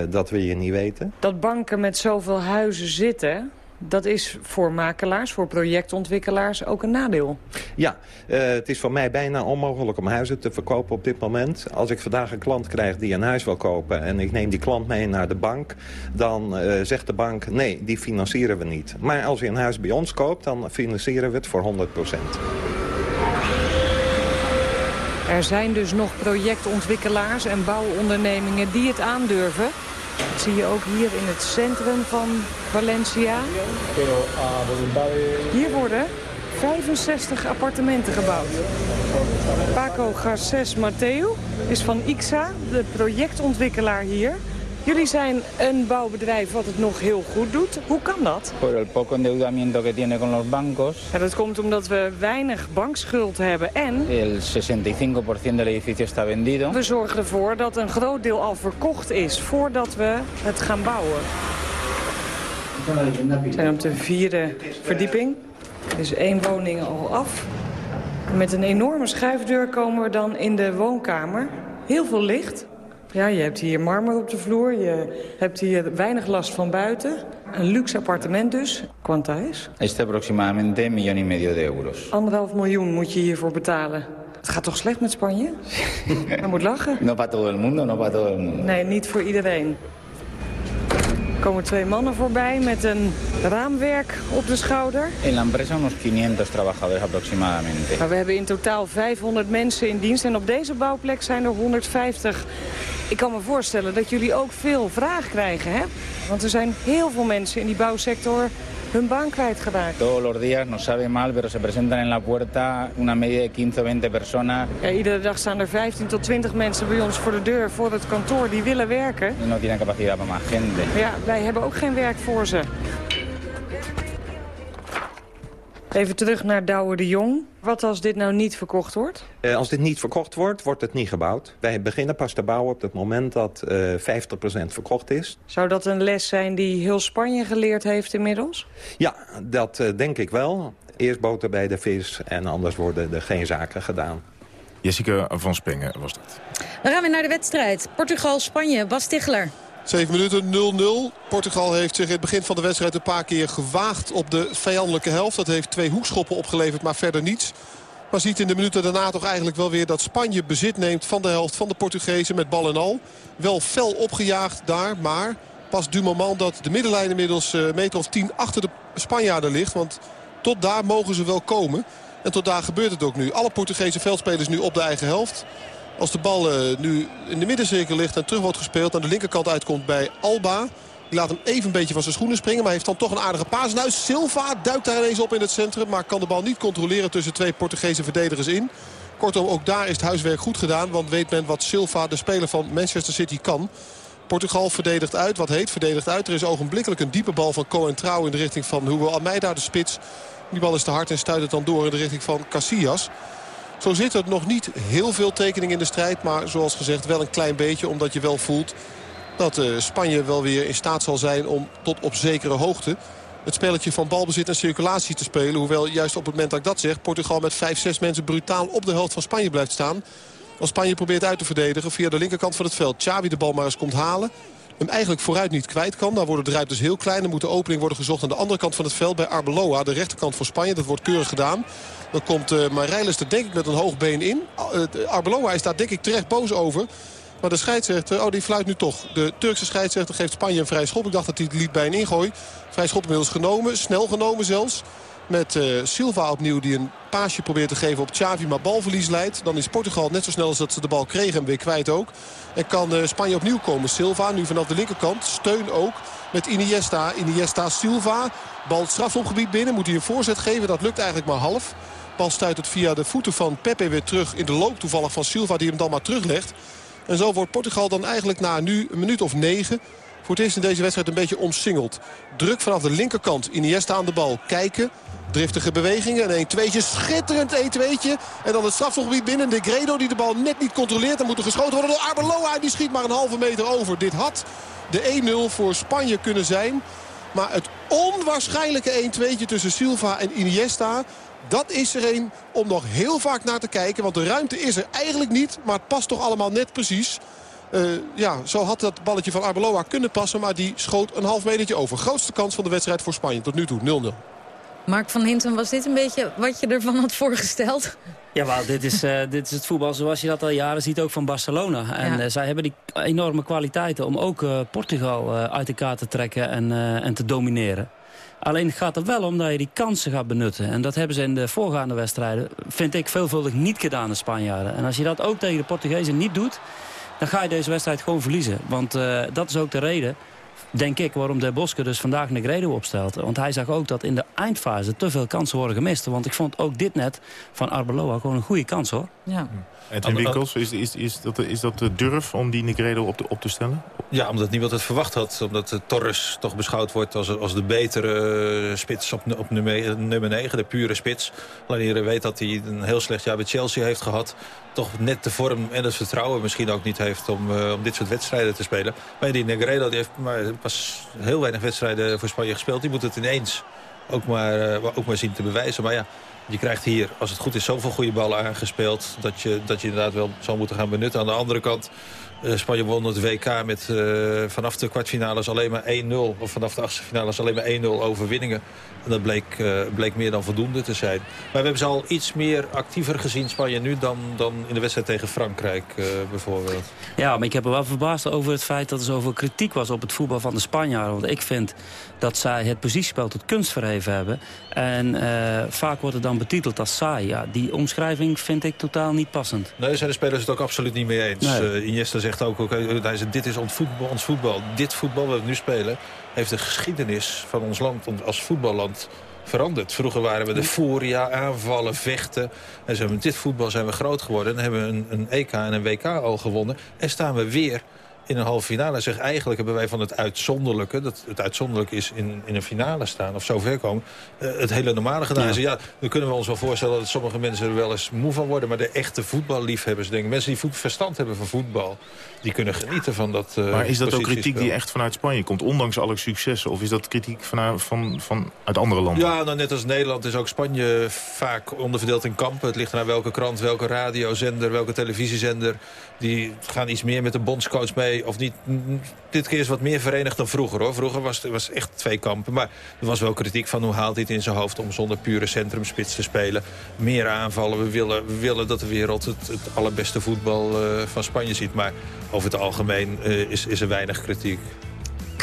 [SPEAKER 27] dat wil je niet weten.
[SPEAKER 26] Dat banken met zoveel huizen zitten dat is voor makelaars, voor projectontwikkelaars ook een nadeel.
[SPEAKER 27] Ja, uh, het is voor mij bijna onmogelijk om huizen te verkopen op dit moment. Als ik vandaag een klant krijg die een huis wil kopen... en ik neem die klant mee naar de bank... dan uh, zegt de bank, nee, die financieren we niet. Maar als je een huis bij ons koopt, dan financieren we het voor 100%
[SPEAKER 26] Er zijn dus nog projectontwikkelaars en bouwondernemingen die het aandurven... Dat zie je ook hier in het centrum van Valencia. Hier worden 65 appartementen gebouwd. Paco Garces Mateo is van IXA, de projectontwikkelaar hier. Jullie zijn een bouwbedrijf wat het nog heel goed doet. Hoe kan dat?
[SPEAKER 25] Por el poco endeudamiento que tiene con los bancos.
[SPEAKER 26] Ja, dat komt omdat we weinig bankschuld hebben en...
[SPEAKER 25] El 65% del edificio está vendido.
[SPEAKER 26] We zorgen ervoor dat een groot deel al verkocht is voordat we het gaan bouwen. We zijn op de vierde verdieping. Er is één woning al af. Met een enorme schuifdeur komen we dan in de woonkamer. Heel veel licht. Ja, je hebt hier marmer op de vloer. Je hebt hier weinig last van buiten. Een luxe appartement dus. Quanta is?
[SPEAKER 25] Este aproximadamente een miljoen y medio de euros.
[SPEAKER 26] Anderhalf miljoen moet je hiervoor betalen. Het gaat toch slecht met Spanje? Je moet lachen.
[SPEAKER 25] No para todo el mundo, no para todo el mundo.
[SPEAKER 26] Nee, niet voor iedereen. Er komen twee mannen voorbij met een raamwerk op de schouder.
[SPEAKER 25] In la empresa unos 500 trabajadores aproximadamente.
[SPEAKER 26] Maar we hebben in totaal 500 mensen in dienst en op deze bouwplek zijn er 150. Ik kan me voorstellen dat jullie ook veel vraag krijgen, hè? Want er zijn heel veel mensen in die bouwsector hun baan kwijtgeraakt.
[SPEAKER 25] Todos los días nos sabe mal, pero se presentan en la puerta una media de 15 o 20 personas.
[SPEAKER 26] Ja, iedere dag staan er 15 tot 20 mensen bij ons voor de deur, voor het kantoor, die willen werken.
[SPEAKER 25] No tienen capacidad para más gente.
[SPEAKER 26] Ja, wij hebben ook geen werk voor ze. Even terug naar Douwe de Jong. Wat als dit nou niet verkocht wordt?
[SPEAKER 27] Uh, als dit niet verkocht wordt, wordt het niet gebouwd. Wij beginnen pas te bouwen op het moment dat uh, 50% verkocht is.
[SPEAKER 26] Zou dat een les zijn die heel Spanje geleerd heeft inmiddels?
[SPEAKER 27] Ja, dat uh, denk ik wel. Eerst boter bij de vis en anders worden er geen zaken gedaan.
[SPEAKER 2] Jessica van Spengen was dat.
[SPEAKER 3] Dan gaan we naar de wedstrijd. Portugal-Spanje, Bas Tichler.
[SPEAKER 14] 7 minuten 0-0. Portugal heeft zich in het begin van de wedstrijd een paar keer gewaagd op de vijandelijke helft. Dat heeft twee hoekschoppen opgeleverd, maar verder niets. Maar ziet in de minuten daarna toch eigenlijk wel weer dat Spanje bezit neemt van de helft van de Portugezen met bal en al. Wel fel opgejaagd daar, maar pas du moment dat de middenlijn inmiddels een meter of 10 achter de Spanjaarden ligt. Want tot daar mogen ze wel komen. En tot daar gebeurt het ook nu. Alle Portugese veldspelers nu op de eigen helft. Als de bal uh, nu in de middencirkel ligt en terug wordt gespeeld... aan de linkerkant uitkomt bij Alba. Die laat hem even een beetje van zijn schoenen springen. Maar heeft dan toch een aardige paas. Nou, Silva duikt daar ineens op in het centrum. Maar kan de bal niet controleren tussen twee Portugese verdedigers in. Kortom, ook daar is het huiswerk goed gedaan. Want weet men wat Silva, de speler van Manchester City, kan. Portugal verdedigt uit. Wat heet verdedigt uit. Er is ogenblikkelijk een diepe bal van Cohen Trouw in de richting van Hugo Almeida, de spits. Die bal is te hard en stuit het dan door in de richting van Casillas. Zo zit er nog niet heel veel tekening in de strijd. Maar zoals gezegd wel een klein beetje. Omdat je wel voelt dat uh, Spanje wel weer in staat zal zijn om tot op zekere hoogte... het spelletje van balbezit en circulatie te spelen. Hoewel juist op het moment dat ik dat zeg... Portugal met 5, 6 mensen brutaal op de helft van Spanje blijft staan. Als Spanje probeert uit te verdedigen via de linkerkant van het veld. Xavi de bal maar eens komt halen hem eigenlijk vooruit niet kwijt kan. Dan worden de ruimtes heel klein. Dan moet de opening worden gezocht aan de andere kant van het veld bij Arbeloa. De rechterkant voor Spanje. Dat wordt keurig gedaan. Dan komt uh, er denk ik met een hoog been in. Uh, Arbeloa is daar denk ik terecht boos over. Maar de scheidsrechter, oh die fluit nu toch. De Turkse scheidsrechter geeft Spanje een vrij schop. Ik dacht dat hij het liet bij een ingooi. Vrij schop inmiddels genomen. Snel genomen zelfs. Met uh, Silva opnieuw die een paasje probeert te geven op Xavi, maar balverlies leidt. Dan is Portugal net zo snel als dat ze de bal kregen en weer kwijt ook. En kan Spanje opnieuw komen. Silva nu vanaf de linkerkant. Steun ook met Iniesta. Iniesta, Silva. Bal het strafopgebied binnen. Moet hij een voorzet geven. Dat lukt eigenlijk maar half. Bal stuit het via de voeten van Pepe weer terug in de loop toevallig van Silva. Die hem dan maar teruglegt. En zo wordt Portugal dan eigenlijk na nu een minuut of negen voor het eerst in deze wedstrijd een beetje omsingeld. Druk vanaf de linkerkant. Iniesta aan de bal. Kijken. Driftige bewegingen. Een 1-2'tje. Schitterend 1-2'tje. En dan het strafgebied binnen. De Gredo die de bal net niet controleert. Dan moet er geschoten worden door Arbeloa. En die schiet maar een halve meter over. Dit had de 1-0 voor Spanje kunnen zijn. Maar het onwaarschijnlijke 1-2'tje tussen Silva en Iniesta... Dat is er een om nog heel vaak naar te kijken. Want de ruimte is er eigenlijk niet. Maar het past toch allemaal net precies. Uh, ja, zo had dat balletje van Arbeloa kunnen passen. Maar die schoot een half metertje over. Grootste kans van de wedstrijd voor Spanje tot nu toe. 0-0.
[SPEAKER 3] Mark van Hinten, was dit een beetje wat je ervan had voorgesteld?
[SPEAKER 12] Ja, wel, dit, is, uh, dit is het voetbal zoals je dat al jaren ziet ook van Barcelona. En ja. uh, zij hebben die enorme kwaliteiten om ook uh, Portugal uit elkaar te trekken en, en te domineren. Alleen het gaat er wel om dat je die kansen gaat benutten. En dat hebben ze in de voorgaande wedstrijden, vind ik, veelvuldig niet gedaan, de Spanjaarden. En als je dat ook tegen de Portugezen niet doet, dan ga je deze wedstrijd gewoon verliezen. Want dat is ook de reden denk ik, waarom De Boske dus vandaag Negredo opstelt. Want hij zag ook dat in de eindfase te veel kansen worden gemist. Want ik vond ook dit net van Arbeloa gewoon een goede kans, hoor.
[SPEAKER 3] Ja.
[SPEAKER 2] Edwin Winkels, is, is, is, dat, is dat de durf om die Negredo op, te, op te stellen?
[SPEAKER 13] Ja, omdat niemand het verwacht had. Omdat Torres toch beschouwd wordt als, als de betere spits op, op nummer, nummer 9. De pure spits. Alleen iedereen weet dat hij een heel slecht jaar bij Chelsea heeft gehad. Toch net de vorm en het vertrouwen misschien ook niet heeft om, uh, om dit soort wedstrijden te spelen. Maar die Negredo die heeft maar pas heel weinig wedstrijden voor Spanje gespeeld. Die moet het ineens ook maar, uh, ook maar zien te bewijzen. Maar ja, je krijgt hier, als het goed is, zoveel goede ballen aangespeeld... dat je, dat je inderdaad wel zal moeten gaan benutten. Aan de andere kant, uh, Spanje won het WK met uh, vanaf de kwartfinales alleen maar 1-0... of vanaf de achtste finales alleen maar 1-0 overwinningen. En dat bleek, uh, bleek meer dan voldoende te zijn. Maar we hebben ze al iets meer actiever gezien, Spanje nu... dan, dan in de wedstrijd tegen Frankrijk bijvoorbeeld.
[SPEAKER 12] Ja, maar ik heb er wel verbaasd over het feit dat er zoveel kritiek was... op het voetbal van de Spanjaarden. Want ik vind dat zij het positiespel tot kunst verheven hebben. En vaak wordt het dan betiteld als saai. Ja, die omschrijving vind ik totaal niet passend.
[SPEAKER 13] Nee, zijn de spelers het ook absoluut niet mee eens.
[SPEAKER 12] Nee.
[SPEAKER 13] Iniesta zegt ook, okay, hij zegt, dit is ons voetbal, ons voetbal. Dit voetbal wat we nu spelen heeft de geschiedenis van ons land als voetballand veranderd. Vroeger waren we de furia, aanvallen, vechten. En zo, met dit voetbal zijn we groot geworden. En hebben we een, een EK en een WK al gewonnen. En staan we weer in een halve finale. Zeg, eigenlijk hebben wij van het uitzonderlijke... dat het uitzonderlijk is in, in een finale staan of zo ver komen... Uh, het hele normale gedaan. Ja. Ja, dan kunnen we ons wel voorstellen dat sommige mensen er wel eens moe van worden. Maar de echte voetballiefhebbers, denk ik, mensen die verstand hebben van voetbal... die kunnen genieten van dat uh,
[SPEAKER 2] Maar is dat ook kritiek die echt vanuit Spanje komt, ondanks alle successen? Of is dat kritiek vanuit, van, van, uit andere landen?
[SPEAKER 13] Ja, nou, net als Nederland is ook Spanje vaak onderverdeeld in kampen. Het ligt naar welke krant, welke radiozender, welke televisiezender. Die gaan iets meer met de bondscoach mee of niet. Dit keer is wat meer verenigd dan vroeger. hoor. Vroeger was het was echt twee kampen. Maar er was wel kritiek van hoe haalt hij het in zijn hoofd... om zonder pure centrumspits te spelen. Meer aanvallen. We willen, willen dat de wereld het, het allerbeste voetbal uh, van Spanje ziet. Maar over het algemeen uh, is, is er weinig kritiek.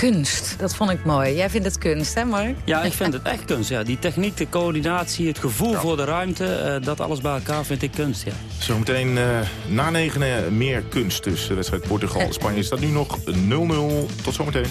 [SPEAKER 3] Kunst, dat vond ik mooi. Jij vindt het kunst, hè Mark?
[SPEAKER 12] Ja, ik vind het echt kunst. Ja. Die techniek, de coördinatie, het gevoel ja. voor de ruimte... Uh, dat alles bij elkaar vind ik kunst, ja.
[SPEAKER 2] Zometeen uh, na negenen meer kunst. Dus de wedstrijd Portugal-Spanje staat nu nog 0-0. Tot zometeen.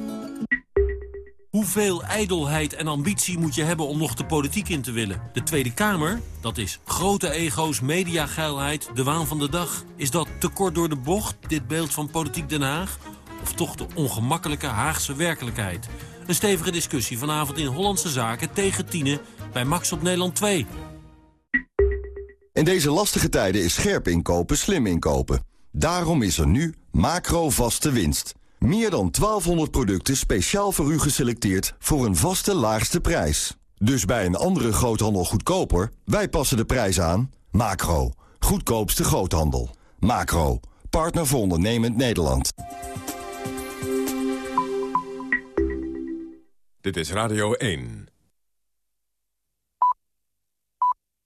[SPEAKER 28] Hoeveel ijdelheid en ambitie moet je hebben om nog de politiek in te willen? De Tweede Kamer, dat is grote ego's, mediageilheid, de waan van de dag. Is dat te kort door de bocht, dit beeld van politiek Den Haag? Of toch de ongemakkelijke Haagse werkelijkheid? Een stevige discussie vanavond in Hollandse Zaken tegen Tienen bij Max op Nederland 2.
[SPEAKER 29] In deze lastige tijden is scherp inkopen slim inkopen. Daarom is er nu macro vaste winst. Meer dan 1200 producten speciaal voor u geselecteerd voor een vaste laagste prijs. Dus bij een andere groothandel goedkoper, wij passen de prijs aan. Macro, goedkoopste groothandel. Macro, partner voor ondernemend Nederland.
[SPEAKER 1] Dit is Radio 1.